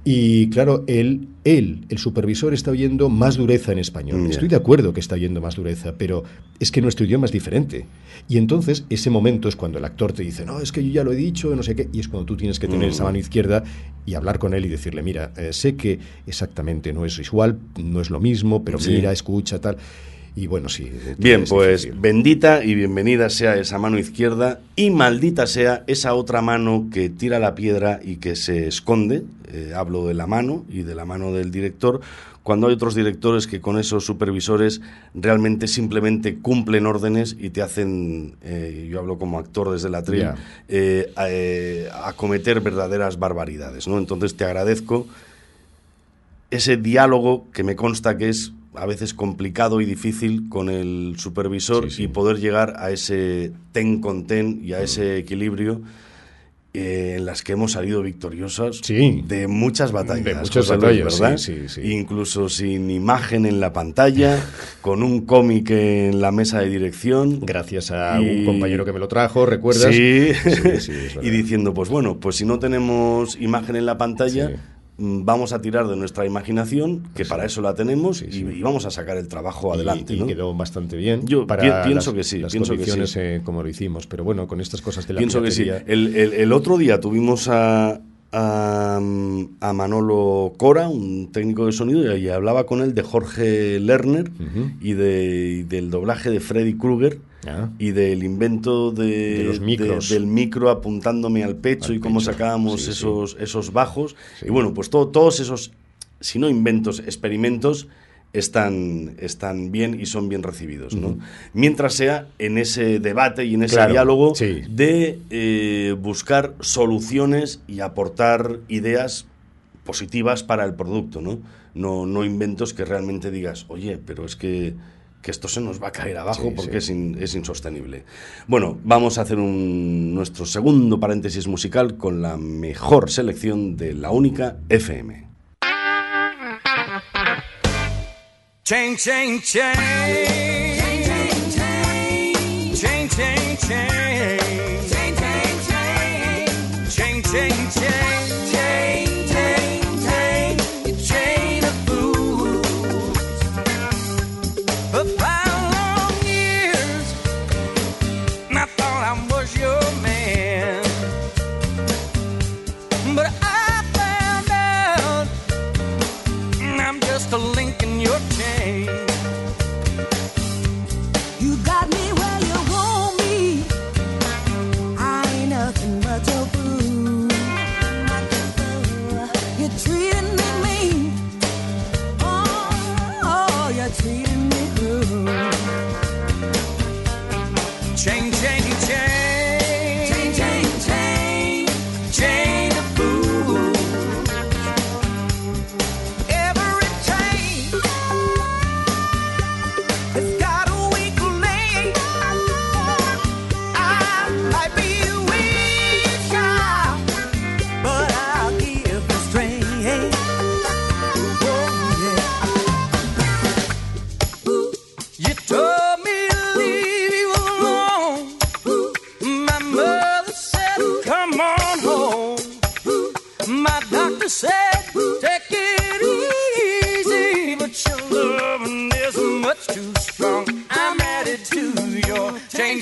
Speaker 5: Y claro, él, él, el supervisor, está oyendo más dureza en español.
Speaker 3: Mm.
Speaker 5: Estoy de acuerdo que está oyendo más dureza, pero es que nuestro idioma es diferente. Y entonces ese momento es cuando el actor te dice, no, es que yo ya lo he dicho, no sé qué, y es cuando tú tienes que tener
Speaker 3: Mm.
Speaker 5: esa mano izquierda y hablar con él y decirle, mira, eh, sé que exactamente no es igual, no es lo mismo, pero
Speaker 3: Sí.
Speaker 5: mira, escucha, tal. Y bueno, sí. eh,
Speaker 3: Bien,
Speaker 5: es
Speaker 3: pues
Speaker 5: difícil.
Speaker 3: bendita y bienvenida sea esa mano izquierda y maldita sea esa otra mano que tira la piedra y que se esconde. Eh, hablo de la mano y de la mano del director, cuando hay otros directores que con esos supervisores realmente simplemente cumplen órdenes y te hacen, eh, yo hablo como actor desde la atril,
Speaker 5: Ya.
Speaker 3: eh, a, eh, a cometer verdaderas barbaridades. ¿no? Entonces te agradezco ese diálogo que me consta que es a veces complicado y difícil con el supervisor
Speaker 5: Sí, sí.
Speaker 3: y poder llegar a ese ten con ten y a ese equilibrio eh, en las que hemos salido victoriosos
Speaker 5: Sí.
Speaker 3: de muchas batallas.
Speaker 5: De muchas batallas,
Speaker 3: ¿verdad?
Speaker 5: sí, sí, sí.
Speaker 3: Incluso sin imagen en la pantalla, <laughs> con un cómic en la mesa de dirección.
Speaker 5: Gracias a
Speaker 3: Y-
Speaker 5: un compañero que me lo trajo, ¿recuerdas?
Speaker 3: Sí, <laughs> y diciendo, pues bueno, pues si no tenemos imagen en la pantalla, mm, vamos a tirar de nuestra imaginación, que para eso la tenemos,
Speaker 5: Sí,
Speaker 3: y,
Speaker 5: sí.
Speaker 3: y vamos a sacar el trabajo adelante.
Speaker 5: y,
Speaker 3: ¿no?
Speaker 5: quedó bastante bien
Speaker 3: Yo
Speaker 5: para
Speaker 3: pi- pienso
Speaker 5: las,
Speaker 3: que sí,
Speaker 5: las
Speaker 3: pienso que sí.
Speaker 5: condiciones eh, como lo hicimos pero bueno con estas cosas de la
Speaker 3: Pienso que sí. El, el- el otro día tuvimos a, a, a Manolo Cora, un técnico de sonido, y, hablaba con él de Jorge Lerner y, de, y del doblaje de Freddy Krueger.
Speaker 5: Ah.
Speaker 3: Y del invento de,
Speaker 5: De los micros.
Speaker 3: del micro apuntándome al pecho
Speaker 5: Al
Speaker 3: y cómo
Speaker 5: pecho.
Speaker 3: sacábamos
Speaker 5: Sí, sí.
Speaker 3: esos, esos bajos.
Speaker 5: Sí.
Speaker 3: Y bueno, pues todo- todos esos, si no inventos, experimentos, están, están bien y son bien recibidos. ¿no? Mientras sea en ese debate y en ese
Speaker 5: Claro,
Speaker 3: diálogo
Speaker 5: sí.
Speaker 3: de eh, buscar soluciones y aportar ideas positivas para el producto, ¿no? No, no inventos que realmente digas, oye, pero es que, que esto se nos va a caer abajo
Speaker 5: Sí,
Speaker 3: porque
Speaker 5: sí.
Speaker 3: Es, in- es insostenible. Bueno, vamos a hacer un, nuestro segundo paréntesis musical con la mejor selección de la única FM.
Speaker 9: Chain, chain, chain, chain, chain, chain, chain, chain, chain, chain. chang, chang. Chang, chang, chang.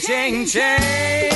Speaker 9: ching ching.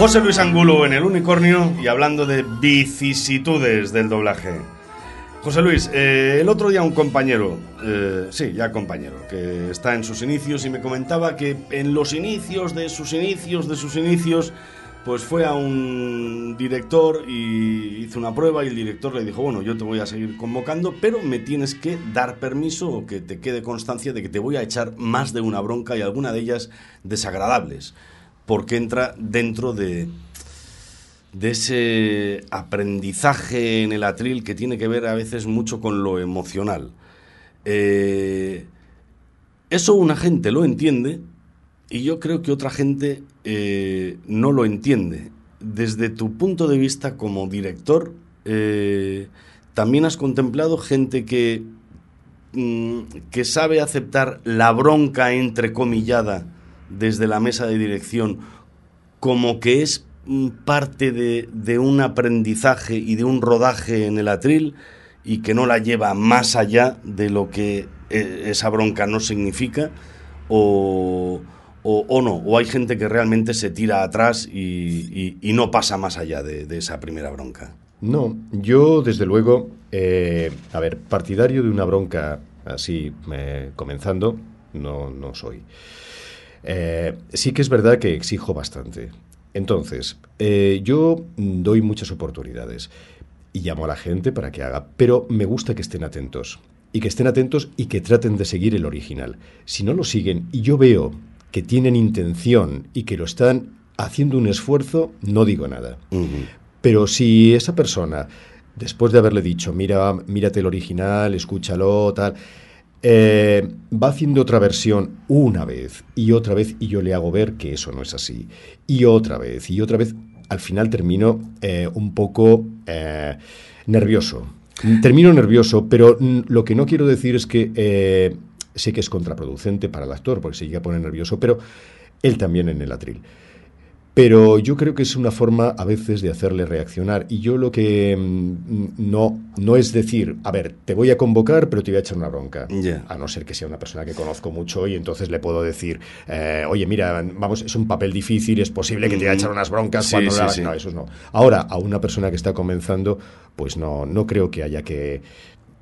Speaker 3: José Luis Angulo en el unicornio y hablando de vicisitudes del doblaje. José Luis, eh, el otro día un compañero, eh, sí, ya compañero, que está en sus inicios y me comentaba que en los inicios de sus inicios, de sus inicios, pues fue a un director y hizo una prueba y el director le dijo, bueno, yo te voy a seguir convocando, pero me tienes que dar permiso o que te quede constancia de que te voy a echar más de una bronca y alguna de ellas desagradables, porque entra dentro de, de ese aprendizaje en el atril que tiene que ver a veces mucho con lo emocional. Eh, eso una gente lo entiende y yo creo que otra gente eh, no lo entiende. Desde tu punto de vista como director, eh, también has contemplado gente que, mm, que sabe aceptar la bronca entrecomillada desde la mesa de dirección como que es parte de, un aprendizaje y de un rodaje en el atril y que no la lleva más allá de lo que eh, esa bronca no significa o, o, no, o hay gente que realmente se tira atrás y, no pasa más allá de, de esa primera bronca.
Speaker 5: No, yo desde luego, eh, a ver, partidario de una bronca así eh, comenzando, no, no soy. Eh, sí que es verdad que exijo bastante. Entonces, eh, yo doy muchas oportunidades y llamo a la gente para que haga, pero me gusta que estén atentos. Y que estén atentos y que traten de seguir el original. Si no lo siguen y yo veo que tienen intención y que lo están haciendo un esfuerzo, no digo nada. Pero si esa persona, después de haberle dicho, mira, mírate el original, escúchalo, tal, eh, va haciendo otra versión una vez y otra vez y yo le hago ver que eso no es así. Y otra vez y otra vez, al final termino eh, un poco eh, nervioso. Termino nervioso, pero lo que no quiero decir es que sé que es contraproducente para el actor, porque se llega a poner nervioso, pero él también en el atril. Pero yo creo que es una forma a veces de hacerle reaccionar. Y yo lo que mm, no, no es decir, a ver, te voy a convocar, pero te voy a echar una bronca. A no ser que sea una persona que conozco mucho y entonces le puedo decir, eh, oye, mira, vamos, es un papel difícil, es posible que te vaya a echar unas broncas
Speaker 3: Sí,
Speaker 5: cuando
Speaker 3: sí,
Speaker 5: la-
Speaker 3: sí.
Speaker 5: No, eso no. Ahora, a una persona que está comenzando, pues no, no creo que haya que,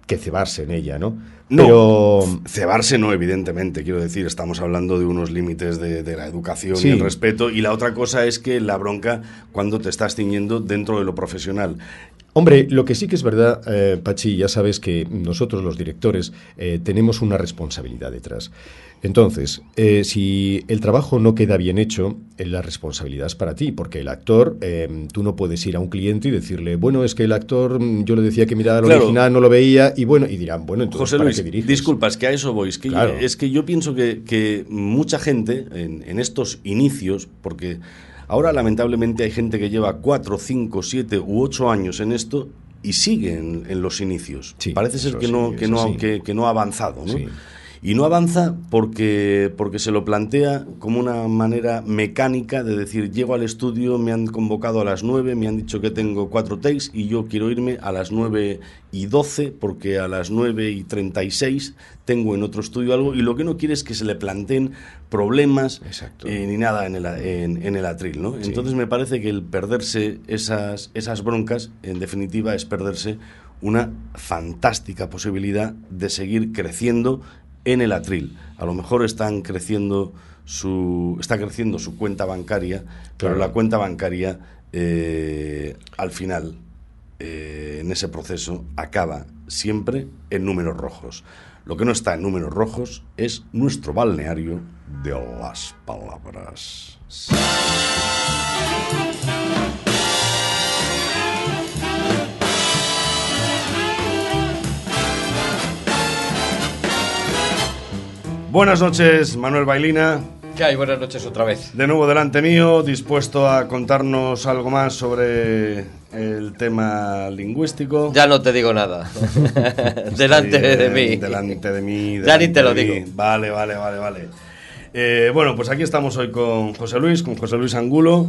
Speaker 5: que cebarse en ella, ¿no?
Speaker 3: No,
Speaker 5: Pero
Speaker 3: cebarse no, evidentemente, quiero decir, estamos hablando de unos límites de, de la educación
Speaker 5: Sí.
Speaker 3: y el respeto, y la otra cosa es que la bronca cuando te estás ciñendo dentro de lo profesional.
Speaker 5: Hombre, lo que sí que es verdad, eh, Pachi, ya sabes que nosotros los directores eh, tenemos una responsabilidad detrás. Entonces, eh, si el trabajo no queda bien hecho, eh, la responsabilidad es para ti, porque el actor, eh, tú no puedes ir a un cliente y decirle, bueno, es que el actor, mm, yo le decía que mirara el
Speaker 3: Claro.
Speaker 5: original, no lo veía, y bueno, y dirán, bueno, entonces,
Speaker 3: José
Speaker 5: ¿para
Speaker 3: Luis,
Speaker 5: qué diriges?
Speaker 3: disculpa, es que a eso voy. Es que,
Speaker 5: Claro.
Speaker 3: es que yo pienso que, que mucha gente en, en estos inicios, porque ahora lamentablemente hay gente que lleva 4, 5, 7 u 8 años en esto y sigue en, en los inicios.
Speaker 5: Sí,
Speaker 3: Parece ser que
Speaker 5: sí,
Speaker 3: no, que,
Speaker 5: eso
Speaker 3: no,
Speaker 5: sí.
Speaker 3: que, que no ha avanzado. ¿no? Y no avanza porque, porque se lo plantea como una manera mecánica de decir, llego al estudio, me han convocado a las 9, me han dicho que tengo cuatro takes y yo quiero irme a las 9 y 12 porque a las 9 y 36 tengo en otro estudio algo y lo que no quiere es que se le planteen problemas eh, ni nada en el, en, en el atril. ¿no? Entonces me parece que el perderse esas, esas broncas, en definitiva, es perderse una fantástica posibilidad de seguir creciendo en el atril. A lo mejor están creciendo su, está creciendo su cuenta bancaria, pero la cuenta bancaria eh, al final, eh, en ese proceso, acaba siempre en números rojos. Lo que no está en números rojos es nuestro balneario de las palabras. Buenas noches, Manuel Bailina.
Speaker 4: ¿Qué hay? Buenas noches otra vez.
Speaker 3: De nuevo delante mío, dispuesto a contarnos algo más sobre el tema lingüístico.
Speaker 4: Ya no te digo nada. <laughs> Delante
Speaker 3: Sí,
Speaker 4: de mí.
Speaker 3: Delante de mí.
Speaker 4: Ya ni te lo digo.
Speaker 3: Vale, vale, vale, vale. Eh, bueno, pues aquí estamos hoy con José Luis, con José Luis Angulo,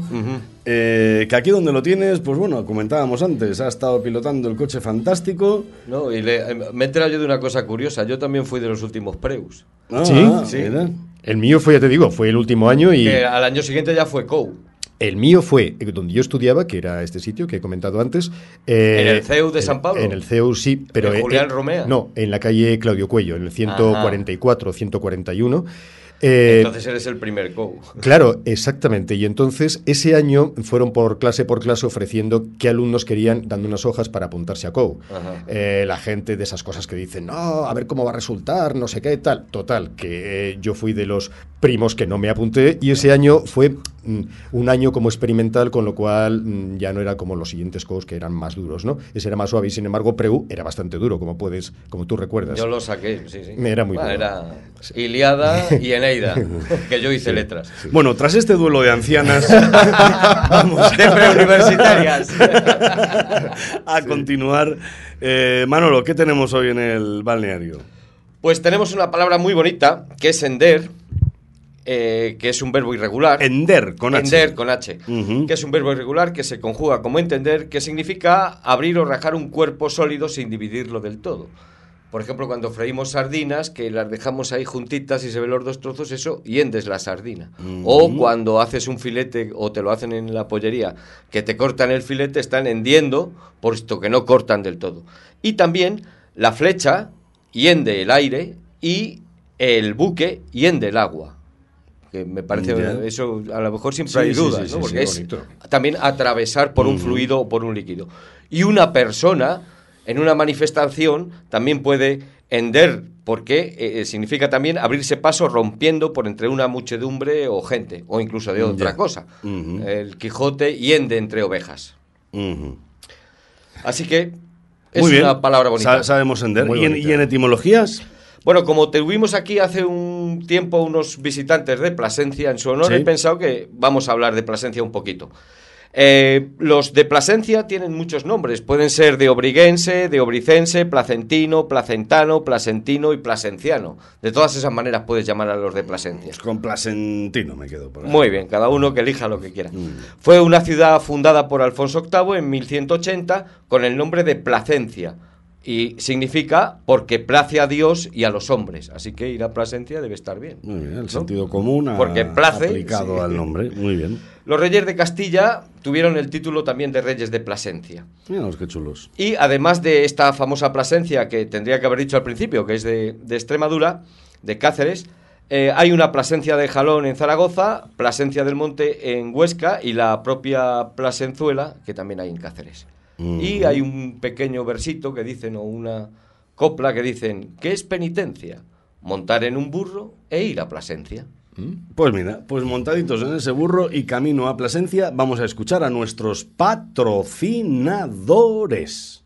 Speaker 3: eh, que aquí donde lo tienes, pues bueno, comentábamos antes, ha estado pilotando el coche fantástico.
Speaker 4: No, y le- me he enterado yo de una cosa curiosa. Yo también fui de los últimos Preus.
Speaker 3: Ah,
Speaker 5: ¿Sí?
Speaker 3: mira.
Speaker 5: El mío fue, ya te digo, fue el último año y...
Speaker 4: Que al año siguiente ya fue COU.
Speaker 5: El mío fue eh, donde yo estudiaba, que era este sitio que he comentado antes. eh,
Speaker 4: ¿En el CEU de
Speaker 5: en-
Speaker 4: San Pablo?
Speaker 5: En el CEU, sí, pero.
Speaker 4: ¿En
Speaker 5: eh,
Speaker 4: Julián
Speaker 5: eh,
Speaker 4: Romea?
Speaker 5: No, en la calle Claudio Cuello, en el 144, 141. Eh,
Speaker 4: Entonces eres el primer COU. <laughs>
Speaker 5: Claro, exactamente. Y entonces ese año fueron por clase por clase ofreciendo qué alumnos querían, dando unas hojas para apuntarse a.
Speaker 4: Ajá.
Speaker 5: Eh, la gente de esas cosas que dicen, no, a ver cómo va a resultar, no sé qué, tal. Total, que eh, yo fui de los primos que no me apunté y ese año fue mm, un año como experimental, con lo cual mm, ya no era como los siguientes COUs que eran más duros, ¿no? Ese era más suave y sin embargo Preu era bastante duro, como puedes, como tú recuerdas.
Speaker 4: Yo lo saqué, sí, sí.
Speaker 5: Era muy
Speaker 4: Bueno,
Speaker 5: duro.
Speaker 4: Era Iliada y Eneida, <laughs> que yo hice letras.
Speaker 3: Bueno, tras este duelo de ancianas, <laughs>
Speaker 4: Vamos. De preuniversitarias. <laughs>
Speaker 3: a continuar. Eh, Manolo, ¿qué tenemos hoy en el balneario?
Speaker 4: Pues tenemos una palabra muy bonita, que es ender, eh, que es un verbo irregular.
Speaker 3: Ender, con H.
Speaker 4: Ender, con H. Que es un verbo irregular que se conjuga como entender, que significa abrir o rajar un cuerpo sólido sin dividirlo del todo. Por ejemplo, cuando freímos sardinas, que las dejamos ahí juntitas y se ven los dos trozos, eso hiendes la sardina. O cuando haces un filete o te lo hacen en la pollería, que te cortan el filete, están hendiendo, puesto que no cortan del todo. Y también la flecha hiende el aire y el buque hiende el agua. Que me parece,
Speaker 3: Ya.
Speaker 4: eso a lo mejor siempre
Speaker 3: Sí,
Speaker 4: hay dudas,
Speaker 3: sí,
Speaker 4: ¿no? Porque es
Speaker 5: bonito.
Speaker 4: también atravesar por un fluido o por un líquido. Y una persona en una manifestación también puede hender, porque eh, significa también abrirse paso rompiendo por entre una muchedumbre o gente, o incluso de otra
Speaker 3: Ya.
Speaker 4: cosa. El Quijote hiende entre ovejas. Así que es
Speaker 3: Muy bien.
Speaker 4: una palabra bonita.
Speaker 3: Sa- sabemos Ender.
Speaker 5: Muy
Speaker 3: ¿Y en,
Speaker 5: bonita.
Speaker 3: y en etimologías?
Speaker 4: Bueno, como tuvimos aquí hace un tiempo unos visitantes de Plasencia en su honor,
Speaker 3: Sí.
Speaker 4: he pensado que vamos a hablar de Plasencia un poquito. Eh, los de Plasencia tienen muchos nombres. Pueden ser de obriguense, de obricense, placentino, placentano, plasentino y plasenciano. De todas esas maneras puedes llamar a los de Plasencia.
Speaker 3: Pues con Placentino me quedo. Por ahí.
Speaker 4: Muy bien, cada uno que elija lo que quiera.
Speaker 3: Mm.
Speaker 4: Fue una ciudad fundada por Alfonso VIII en 1180 con el nombre de Placencia. Y significa porque place a Dios y a los hombres. Así que ir a Plasencia debe estar bien.
Speaker 3: Muy bien, el
Speaker 4: ¿no?
Speaker 3: sentido común
Speaker 4: Porque place,
Speaker 3: aplicado
Speaker 4: sí.
Speaker 3: al nombre. Muy bien.
Speaker 4: Los reyes de Castilla tuvieron el título también de reyes de Plasencia.
Speaker 3: Míralos qué chulos.
Speaker 4: Y además de esta famosa Plasencia que tendría que haber dicho al principio, que es de, de Extremadura, de Cáceres, eh, hay una Plasencia de Jalón en Zaragoza, Plasencia del Monte en Huesca y la propia Plasenzuela, que también hay en Cáceres. Y hay un pequeño versito que dicen, o una copla que dicen, ¿qué es penitencia? Montar en un burro e ir a Plasencia.
Speaker 3: Pues mira, pues montaditos en ese burro y camino a Plasencia, vamos a escuchar a nuestros patrocinadores.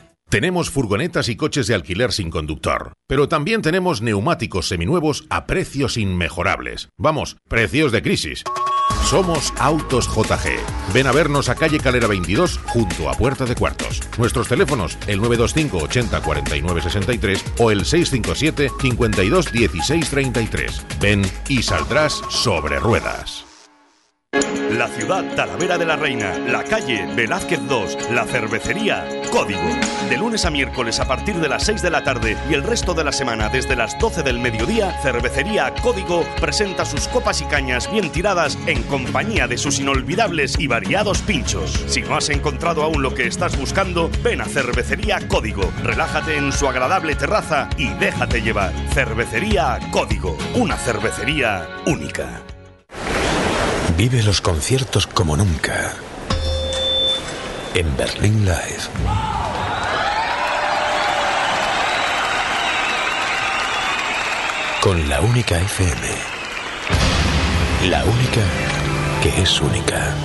Speaker 7: Tenemos furgonetas y coches de alquiler sin conductor, pero también tenemos neumáticos seminuevos a precios inmejorables. Vamos, precios de crisis. Somos Autos JG. Ven a vernos a calle Calera 22 junto a Puerta de Cuartos. Nuestros teléfonos el 925 80 49 63 o el 657 52 16 33. Ven y saldrás sobre ruedas.
Speaker 10: La ciudad Talavera de la Reina, la calle Velázquez 2, la cervecería Código. De lunes a miércoles a partir de las 6 de la tarde y el resto de la semana desde las 12 del mediodía, Cervecería Código presenta sus copas y cañas bien tiradas en compañía de sus inolvidables y variados pinchos. Si no has encontrado aún lo que estás buscando, ven a Cervecería Código. Relájate en su agradable terraza y déjate llevar. Cervecería Código, una cervecería única.
Speaker 8: Vive los conciertos como nunca. En Berlín Live. Con la única FM. La única que es única.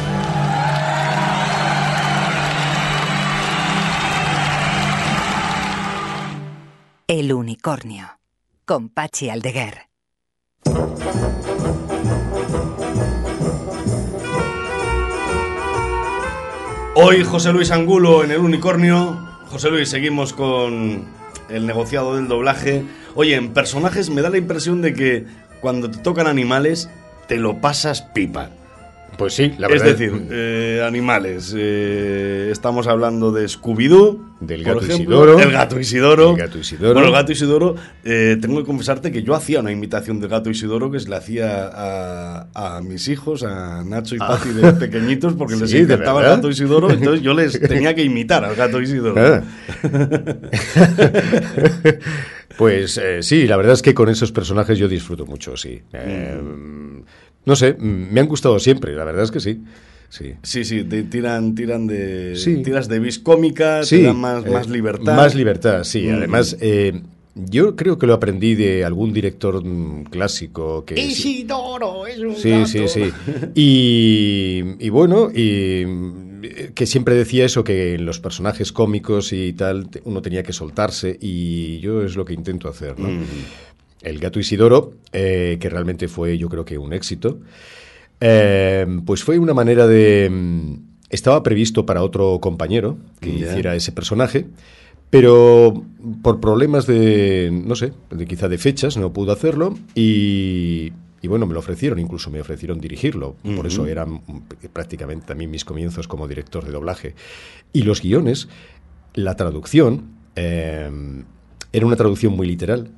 Speaker 1: El unicornio. Con Pachi Aldeguer.
Speaker 3: Hoy José Luis Angulo en el unicornio. José Luis, seguimos con el negociado del doblaje. Oye, en personajes me da la impresión de que cuando te tocan animales te lo pasas pipa.
Speaker 5: Pues sí, la
Speaker 3: es
Speaker 5: verdad.
Speaker 3: decir, eh, animales. eh, estamos hablando de Scooby-Doo.
Speaker 5: Del gato
Speaker 3: ejemplo,
Speaker 5: Isidoro.
Speaker 3: El gato Isidoro.
Speaker 5: El gato Isidoro.
Speaker 3: Bueno, el gato Isidoro, eh, tengo que confesarte que yo hacía una imitación del gato Isidoro que se le hacía a, a mis hijos, a Nacho y Pati de pequeñitos, porque <laughs> les
Speaker 5: Ah. Sí, ¿de
Speaker 3: encantaba el gato Isidoro, entonces yo les <laughs> tenía que imitar al gato Isidoro.
Speaker 5: Ah. <laughs> pues eh, sí, la verdad es que con esos personajes yo disfruto mucho, sí. Eh, no sé, me han gustado siempre, la verdad es que sí. Sí.
Speaker 3: Sí, sí, te tiran, tiran de.
Speaker 5: Sí.
Speaker 3: Tiras de vis cómica,
Speaker 5: Sí,
Speaker 3: te dan más,
Speaker 5: eh,
Speaker 3: más libertad.
Speaker 5: Más libertad, sí.
Speaker 3: Mm.
Speaker 5: Además, eh, yo creo que lo aprendí de algún director mm, clásico que...
Speaker 3: Isidoro es un
Speaker 5: Sí,
Speaker 3: gato.
Speaker 5: sí, sí. <laughs> Y, y bueno, y mm, que siempre decía eso, que en los personajes cómicos y tal, uno tenía que soltarse, y yo es lo que intento hacer, ¿no?
Speaker 3: Mm.
Speaker 5: El gato Isidoro, eh, que realmente fue yo creo que un éxito, eh, pues fue una manera de... mm, Estaba previsto para otro compañero que hiciera ese personaje, pero por problemas de, no sé, de quizá de fechas, no pudo hacerlo y, y bueno, me lo ofrecieron, incluso me ofrecieron dirigirlo. Por eso eran prácticamente también mis comienzos como director de doblaje. Y los guiones, la traducción, eh, era una traducción muy literal.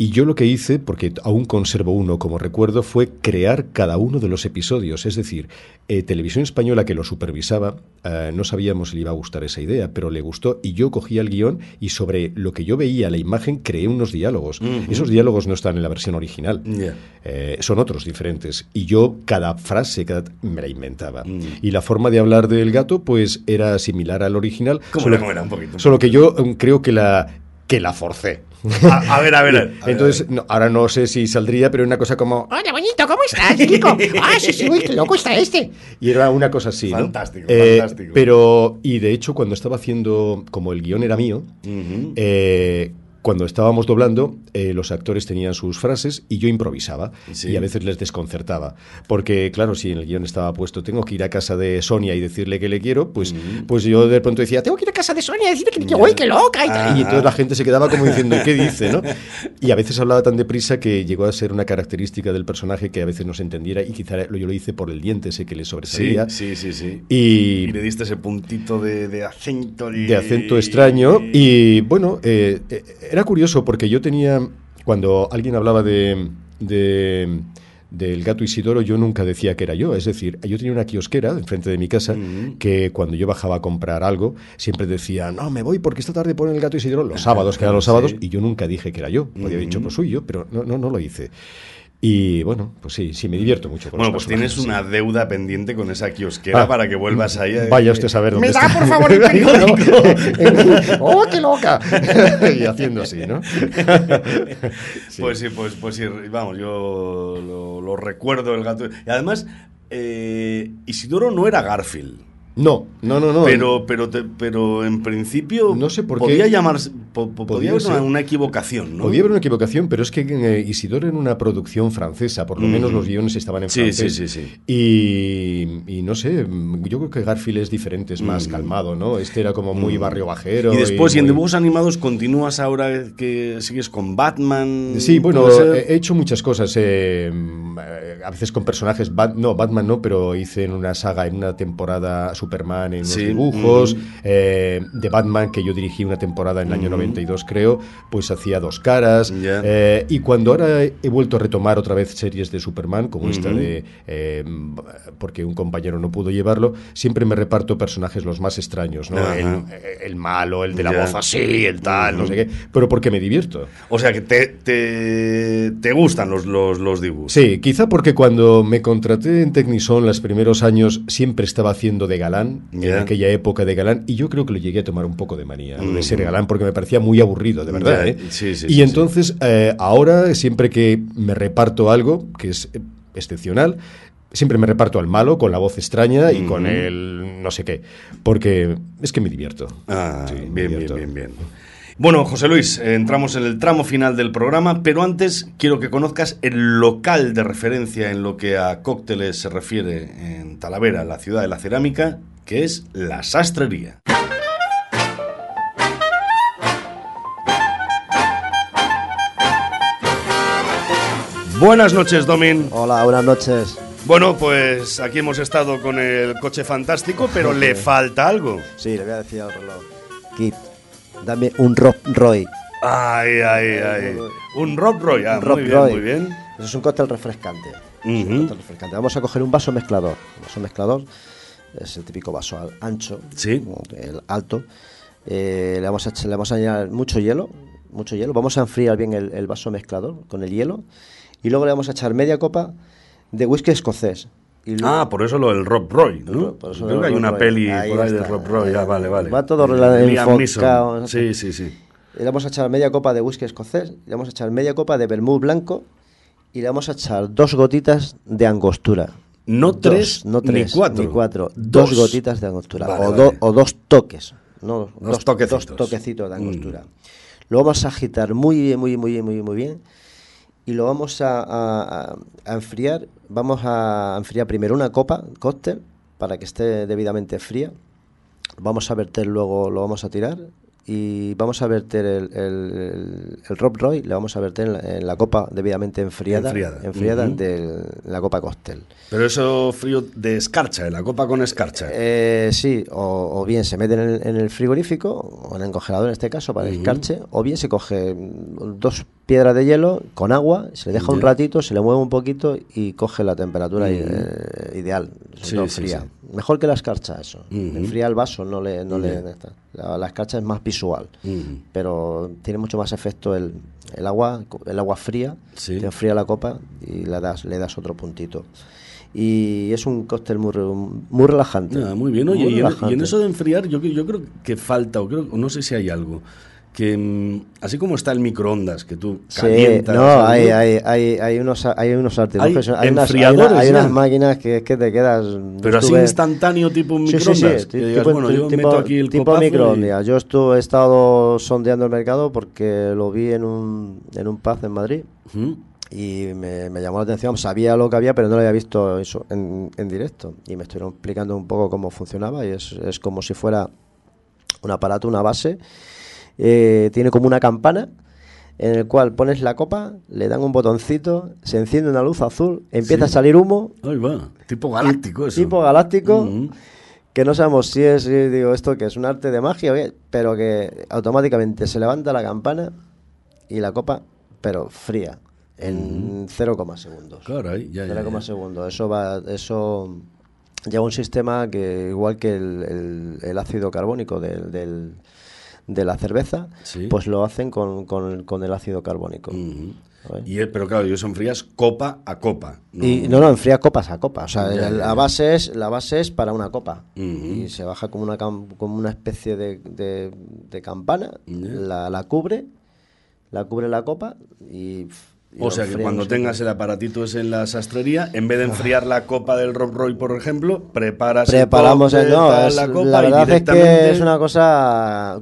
Speaker 5: Y yo lo que hice, porque aún conservo uno como recuerdo, fue crear cada uno de los episodios. Es decir, eh, Televisión Española, que lo supervisaba, eh, no sabíamos si le iba a gustar esa idea, pero le gustó. Y yo cogía el guion y sobre lo que yo veía, la imagen, creé unos diálogos. Esos diálogos no están en la versión original. Eh, son otros diferentes. Y yo cada frase cada, me la inventaba.
Speaker 3: Mm.
Speaker 5: Y la forma de hablar del gato, pues era similar al original.
Speaker 3: ¿Cómo
Speaker 5: solo,
Speaker 3: era? Un poquito.
Speaker 5: solo que yo mm, creo que la, que la forcé. <laughs>
Speaker 3: A, a ver, a ver. a ver,
Speaker 5: Entonces, no, ahora no sé si saldría, pero una cosa como.
Speaker 11: Hola, bonito, ¿cómo estás, chico? Ah, sí, sí, uy, qué loco está este.
Speaker 5: Y era una cosa así. ¿no?
Speaker 3: Fantástico,
Speaker 5: Eh,
Speaker 3: fantástico.
Speaker 5: Pero, y de hecho, cuando estaba haciendo, como el guion era mío, eh, cuando estábamos doblando, eh, los actores tenían sus frases y yo improvisaba.
Speaker 3: Sí.
Speaker 5: Y a veces les desconcertaba. Porque, claro, si en el guion estaba puesto, tengo que ir a casa de Sonia y decirle que le quiero, pues, pues yo de pronto decía, tengo que ir a casa de Sonia y decirle que, que uy, qué loca. Y, tal. y entonces la gente se quedaba como diciendo, ¿y qué dice? ¿no? Y a veces hablaba tan deprisa que llegó a ser una característica del personaje que a veces no se entendiera y quizá yo lo hice por el diente ese que le
Speaker 3: Sí,
Speaker 5: sobresalía.
Speaker 3: sí, sí, sí.
Speaker 5: Y,
Speaker 3: Y le diste ese puntito de, de acento.
Speaker 5: de acento extraño. Y bueno, eh, eh, era curioso porque yo tenía, cuando alguien hablaba de, de- del gato Isidoro, yo nunca decía que era yo. Es decir, yo tenía una kiosquera enfrente de mi casa que cuando yo bajaba a comprar algo, siempre decía, no, me voy porque esta tarde ponen el gato Isidoro los sábados, que eran los <laughs> sábados, y yo nunca dije que era yo. Podía haber dicho, pues soy yo, pero no, no, no lo hice. Y bueno, pues sí, sí, me divierto mucho con
Speaker 3: Bueno,
Speaker 5: los
Speaker 3: pues tienes una deuda pendiente con esa kiosquera
Speaker 5: Ah,
Speaker 3: para que vuelvas ahí. a-
Speaker 5: Vaya usted a saber dónde
Speaker 11: ¿Me da, por favor, <laughs> el periódico? <laughs>
Speaker 5: ¡Oh, qué loca! <laughs> y haciendo así, ¿no? Sí.
Speaker 3: Pues sí, pues, pues sí, vamos, yo lo, lo recuerdo el gato. Y además, eh, Isidoro no era Garfield.
Speaker 5: No, no, no, no.
Speaker 3: Pero, pero, te- pero en principio
Speaker 5: No sé por qué.
Speaker 3: podía llamarse, po- po-
Speaker 5: Podía
Speaker 3: podía haber una, equivocación, ¿no?
Speaker 5: Podía haber una equivocación, pero es que eh, Isidoro era una producción francesa, por lo menos los guiones estaban en
Speaker 3: Sí,
Speaker 5: francés.
Speaker 3: sí, sí, sí.
Speaker 5: Y, y no sé, mm, yo creo que Garfield es diferente, es más calmado, ¿no? Este era como muy barrio bajero.
Speaker 3: Y después, y en
Speaker 5: muy-
Speaker 3: dibujos animados, continúas ahora que sigues con Batman.
Speaker 5: Sí, bueno, he hecho muchas cosas. eh, eh, a veces con personajes, Bat- no, Batman no, pero hice en una saga, en una temporada Superman, en
Speaker 3: Sí,
Speaker 5: dibujos.
Speaker 3: mm.
Speaker 5: eh, de Batman, que yo dirigí una temporada en el año 92, creo, pues hacía dos caras.
Speaker 3: Ya.
Speaker 5: eh, y cuando ahora he, vuelto a retomar otra vez series de Superman, como esta de. eh, porque un compañero no pudo llevarlo, siempre me reparto personajes los más extraños, ¿no? El, el malo, el de la
Speaker 3: Ya.
Speaker 5: voz así, el tal, no sé qué, pero porque me divierto.
Speaker 3: O sea que te, te, te gustan los, los, los dibujos.
Speaker 5: Sí, quizá porque cuando me contraté en Technison los primeros años siempre estaba haciendo de galán, en
Speaker 3: Ya.
Speaker 5: aquella época de galán, y yo creo que lo llegué a tomar un poco de manía, lo de ser galán, porque me parecía muy aburrido, de verdad. ¿eh?
Speaker 3: sí, sí,
Speaker 5: y
Speaker 3: sí,
Speaker 5: entonces, eh, ahora, siempre que me reparto algo, que es excepcional, siempre me reparto al malo, con la voz extraña y con el no sé qué, porque es que me divierto.
Speaker 3: Ah,
Speaker 5: Sí, me
Speaker 3: bien, bien, bien, bien. Bueno, José Luis, eh, entramos en el tramo final del programa, pero antes quiero que conozcas el local de referencia en lo que a cócteles se refiere en Talavera, la ciudad de la cerámica, que es la sastrería. Buenas noches, Domin.
Speaker 12: Hola, buenas noches.
Speaker 3: Bueno, pues aquí hemos estado con el coche fantástico, pero <laughs> le falta algo.
Speaker 12: Sí, le voy a decir al reloj. Kit, dame un Rob Roy.
Speaker 3: Ay, ay, ay. Un Rob Roy, ah,
Speaker 12: Un Rob
Speaker 3: muy bien,
Speaker 12: Roy.
Speaker 3: muy bien.
Speaker 12: Eso es un cóctel refrescante. Es un cóctel refrescante. Vamos a coger un vaso mezclador. Un vaso mezclador es el típico vaso al- ancho,
Speaker 3: Sí.
Speaker 12: el alto. Eh, le, vamos a, le vamos a añadir mucho hielo, mucho hielo. Vamos a enfriar bien el, el vaso mezclador con el hielo. Y luego le vamos a echar media copa de whisky escocés. Y luego-
Speaker 3: Ah, por eso lo del Rob Roy, ¿no?
Speaker 12: Por eso
Speaker 3: Creo que hay una
Speaker 12: Roy.
Speaker 3: peli
Speaker 12: Ahí
Speaker 3: por ahí de
Speaker 12: está.
Speaker 3: Rob Roy, ah, vale, vale.
Speaker 12: Va todo enfocado.
Speaker 3: Neeson. Sí, sí, sí.
Speaker 12: Le vamos a echar media copa de whisky escocés, le vamos a echar media copa de vermouth blanco y le vamos a echar dos gotitas de angostura.
Speaker 3: No
Speaker 12: Dos,
Speaker 3: tres,
Speaker 12: no
Speaker 3: ni
Speaker 12: tres,
Speaker 3: cuatro.
Speaker 12: ni cuatro.
Speaker 3: Dos.
Speaker 12: Dos, gotitas de angostura.
Speaker 3: Vale,
Speaker 12: o,
Speaker 3: vale.
Speaker 12: do- o dos toques. No,
Speaker 3: Dos toquecitos.
Speaker 12: dos toquecitos de
Speaker 3: Mm.
Speaker 12: angostura. Lo vamos a agitar muy bien, muy, muy, muy, muy bien. Y lo vamos a, a- a- enfriar. Vamos a enfriar primero una copa, cóctel, para que esté debidamente fría. Vamos a verter luego, lo vamos a tirar. Y vamos a verter el, el, el Rob Roy, le vamos a verter en la, en la copa debidamente enfriada,
Speaker 3: Enfriada.
Speaker 12: enfriada
Speaker 3: Ujú.
Speaker 12: de la copa cóctel.
Speaker 3: Pero eso frío de escarcha, ¿eh? la copa con escarcha.
Speaker 12: Eh, sí, o, o bien se mete en el, en el frigorífico, o en el congelador en este caso, para el
Speaker 3: Ujú.
Speaker 12: escarche, o bien se coge dos piedras de hielo con agua, se le deja un ratito, se le mueve un poquito y coge la temperatura eh, ideal,
Speaker 3: Sí, sí,
Speaker 12: fría.
Speaker 3: sí.
Speaker 12: Mejor que la escarcha, eso.
Speaker 3: Ujú.
Speaker 12: Enfría el vaso, no le... No le la, la escarcha es más visual, pero tiene mucho más efecto el, el agua el agua fría, te enfría la copa y le das, le das otro puntito. Y es un cóctel muy, muy relajante.
Speaker 3: Ah, muy bien, oye,
Speaker 12: Muy
Speaker 3: y en, y en eso de enfriar, yo, yo creo que falta, o creo, o no sé si hay algo, que mm, así como está el microondas, que tú
Speaker 12: Sí,
Speaker 3: calientas...
Speaker 12: no, hay, hay, hay, hay unos, hay unos artilugios,
Speaker 3: Hay
Speaker 12: hay, unas, hay, una- hay unas máquinas que, que te quedas...
Speaker 3: Pero así instantáneo tipo un
Speaker 12: Sí, sí,
Speaker 3: microondas.
Speaker 12: sí,
Speaker 3: que
Speaker 12: ti-
Speaker 3: digas,
Speaker 12: tipo,
Speaker 3: bueno, yo
Speaker 12: tipo-
Speaker 3: meto aquí el
Speaker 12: tipo
Speaker 3: copazo y-
Speaker 12: microondas. Yo estuve, he estado sondeando el mercado porque lo vi en un, en un pub en Madrid y me, me llamó la atención. Sabía lo que había, pero no lo había visto eso en, en directo. Y me estuvieron explicando un poco cómo funcionaba y es, es como si fuera un aparato, una base. Eh, tiene como una campana en el cual pones la copa, le dan un botoncito, se enciende una luz azul, empieza
Speaker 3: Sí.
Speaker 12: a salir humo.
Speaker 3: Tipo galáctico eso.
Speaker 12: Tipo galáctico. Que no sabemos si es, si digo, esto que es un arte de magia, pero que automáticamente se levanta la campana y la copa, pero fría, en 0, segundos.
Speaker 3: Caray, ya, ya,
Speaker 12: 0,
Speaker 3: ya.
Speaker 12: segundos. Eso va, eso lleva un sistema que igual que el, el- el ácido carbónico del, del- de la cerveza,
Speaker 3: Sí.
Speaker 12: pues lo hacen con, con- con el ácido carbónico.
Speaker 3: Y, eh, pero claro, y eso enfrías copa a copa.
Speaker 12: Y no, no, enfría copas a copa. O sea,
Speaker 3: Ya,
Speaker 12: la,
Speaker 3: ya,
Speaker 12: la
Speaker 3: ya.
Speaker 12: base es la base es para una copa y se baja como una como una especie de, de- de campana, la, la cubre, la cubre la copa y. y
Speaker 3: O sea que cuando
Speaker 12: un
Speaker 3: tengas el aparatito ese en la sastrería, en vez de enfriar la copa del Rob Roy, por ejemplo, preparas el
Speaker 12: Preparamos el,
Speaker 3: cóctel,
Speaker 12: no, es-
Speaker 3: la copa
Speaker 12: la
Speaker 3: y
Speaker 12: verdad es
Speaker 3: directamente...
Speaker 12: que es una cosa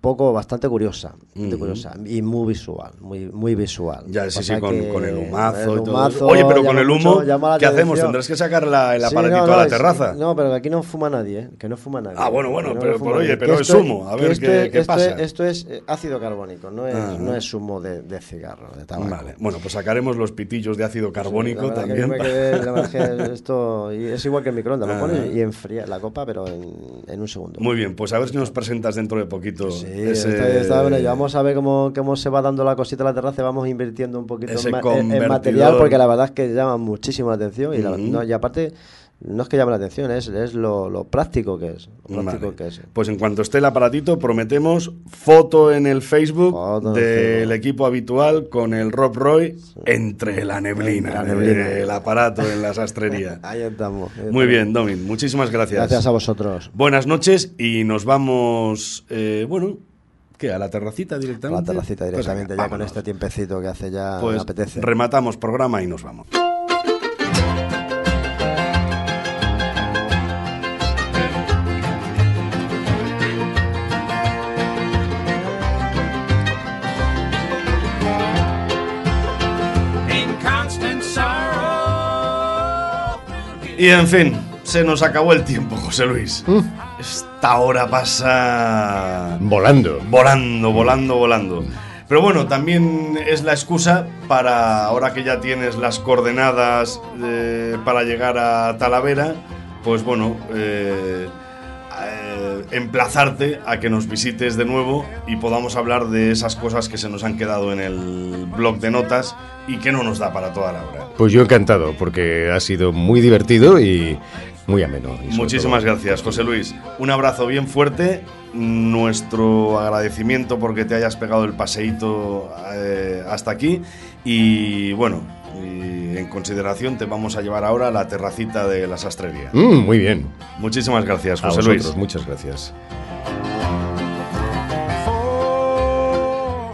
Speaker 12: poco bastante curiosa, bastante curiosa y muy visual, muy muy visual.
Speaker 3: Ya, sí, sí, con, el humazo
Speaker 12: el
Speaker 3: y todo.
Speaker 12: humazo
Speaker 3: Oye, pero con el humo,
Speaker 12: mucho-
Speaker 3: ¿qué hacemos? ¿Tendrás que sacar la- el
Speaker 12: Sí,
Speaker 3: aparatito
Speaker 12: no,
Speaker 3: a la terraza?
Speaker 12: No, pero aquí no fuma nadie, ¿eh? que no fuma nadie.
Speaker 3: Ah, bueno, bueno,
Speaker 12: Que no
Speaker 3: pero- pero, oye, pero es humo, a ver
Speaker 12: esto
Speaker 3: qué-
Speaker 12: es-
Speaker 3: qué
Speaker 12: esto
Speaker 3: pasa.
Speaker 12: Es, esto es eh, ácido carbónico, no es,
Speaker 3: Ah,
Speaker 12: no
Speaker 3: ah.
Speaker 12: es humo de, de cigarro, de tabaco.
Speaker 3: Vale, bueno, pues sacaremos los pitillos de ácido carbónico
Speaker 12: que
Speaker 3: también.
Speaker 12: quedé- que <laughs> esto es igual que el microondas,
Speaker 3: Ah.
Speaker 12: lo pones y enfría la copa, pero en, en un segundo.
Speaker 3: Muy bien, pues a ver si nos presentas dentro de poquito
Speaker 12: Sí,
Speaker 3: ese,
Speaker 12: está- está bueno, ya vamos a ver cómo, cómo se va dando la cosita a la terraza vamos invirtiendo un poquito en, en- material porque la verdad es que llama muchísimo la atención y, la- no, y aparte no es que llame la atención, es, es lo, lo práctico que es. Lo práctico
Speaker 3: Vale.
Speaker 12: que es.
Speaker 3: Pues en cuanto esté el aparatito, prometemos foto en el Facebook
Speaker 12: Foto
Speaker 3: del equipo habitual con el Rob Roy entre la neblina,
Speaker 12: Entre la neblina.
Speaker 3: el aparato en la sastrería. <laughs>
Speaker 12: Ahí estamos. ahí
Speaker 3: Muy
Speaker 12: estamos.
Speaker 3: bien, Domin, muchísimas gracias.
Speaker 12: Gracias a vosotros.
Speaker 3: Buenas noches y nos vamos, eh, bueno, ¿qué? ¿A la terracita
Speaker 12: A
Speaker 3: directamente?
Speaker 12: la terracita
Speaker 3: Pues
Speaker 12: directamente, ya con este tiempecito que hace ya
Speaker 3: Pues
Speaker 12: me apetece.
Speaker 3: rematamos programa y nos vamos. Y en fin, se nos acabó el tiempo, José Luis. Esta hora pasa
Speaker 5: Volando.
Speaker 3: volando, volando, volando. Pero bueno, también es la excusa para, ahora que ya tienes las coordenadas eh, para llegar a Talavera, pues bueno, eh, eh, emplazarte a que nos visites de nuevo y podamos hablar de esas cosas que se nos han quedado en el blog de notas y que no nos da para toda la hora.
Speaker 5: Pues yo encantado, porque ha sido muy divertido y muy ameno. y
Speaker 3: Muchísimas
Speaker 5: todo-
Speaker 3: gracias, José Luis. Un abrazo bien fuerte. Nuestro agradecimiento porque te hayas pegado el paseíto eh, hasta aquí. Y bueno, y en consideración te vamos a llevar ahora a la terracita de la sastrería.
Speaker 5: Mm, muy bien.
Speaker 3: Muchísimas gracias,
Speaker 5: A
Speaker 3: José
Speaker 5: vosotros,
Speaker 3: Luis.
Speaker 5: muchas gracias.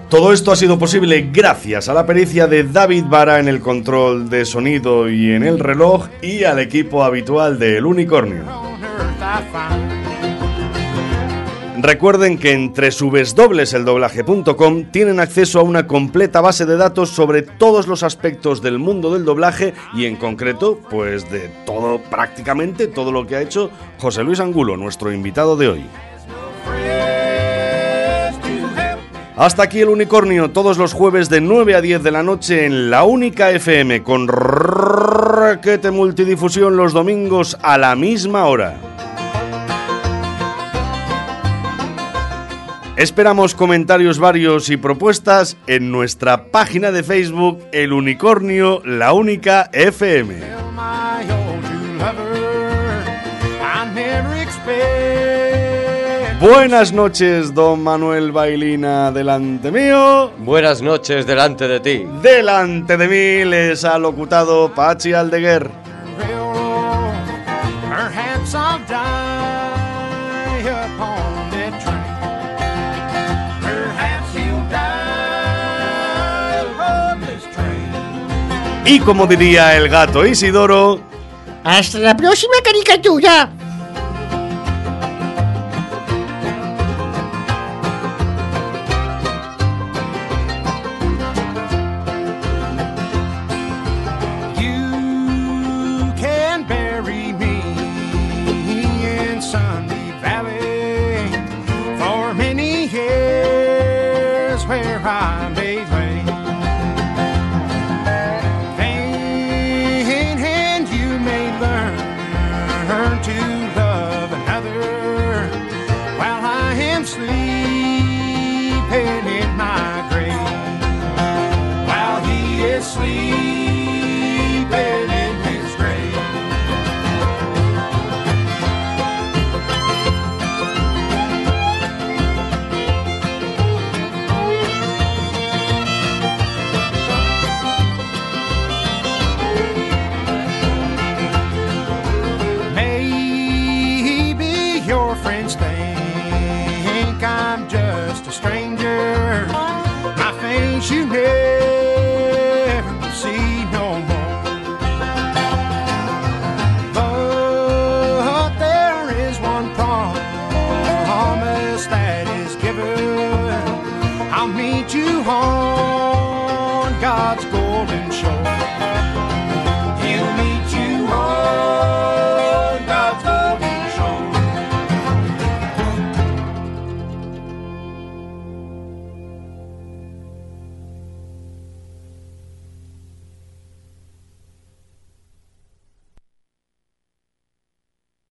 Speaker 3: Todo esto ha sido posible gracias a la pericia de David Vara en el control de sonido y en el reloj y al equipo habitual de El Unicornio. Recuerden que en www.eldoblaje.com tienen acceso a una completa base de datos sobre todos los aspectos del mundo del doblaje y en concreto, pues de todo, prácticamente todo lo que ha hecho José Luis Angulo, nuestro invitado de hoy. Hasta aquí el unicornio, todos los jueves de 9 a 10 de la noche en la única FM con requete multidifusión los domingos a la misma hora. Esperamos comentarios varios y propuestas en nuestra página de Facebook El Unicornio, la única FM. Buenas noches, don Manuel Bailina, delante mío.
Speaker 4: Buenas noches delante de ti.
Speaker 3: Delante de mí les ha locutado Pachi Aldeguer. Y como diría el gato Isidoro,
Speaker 11: Hasta la próxima caricatura.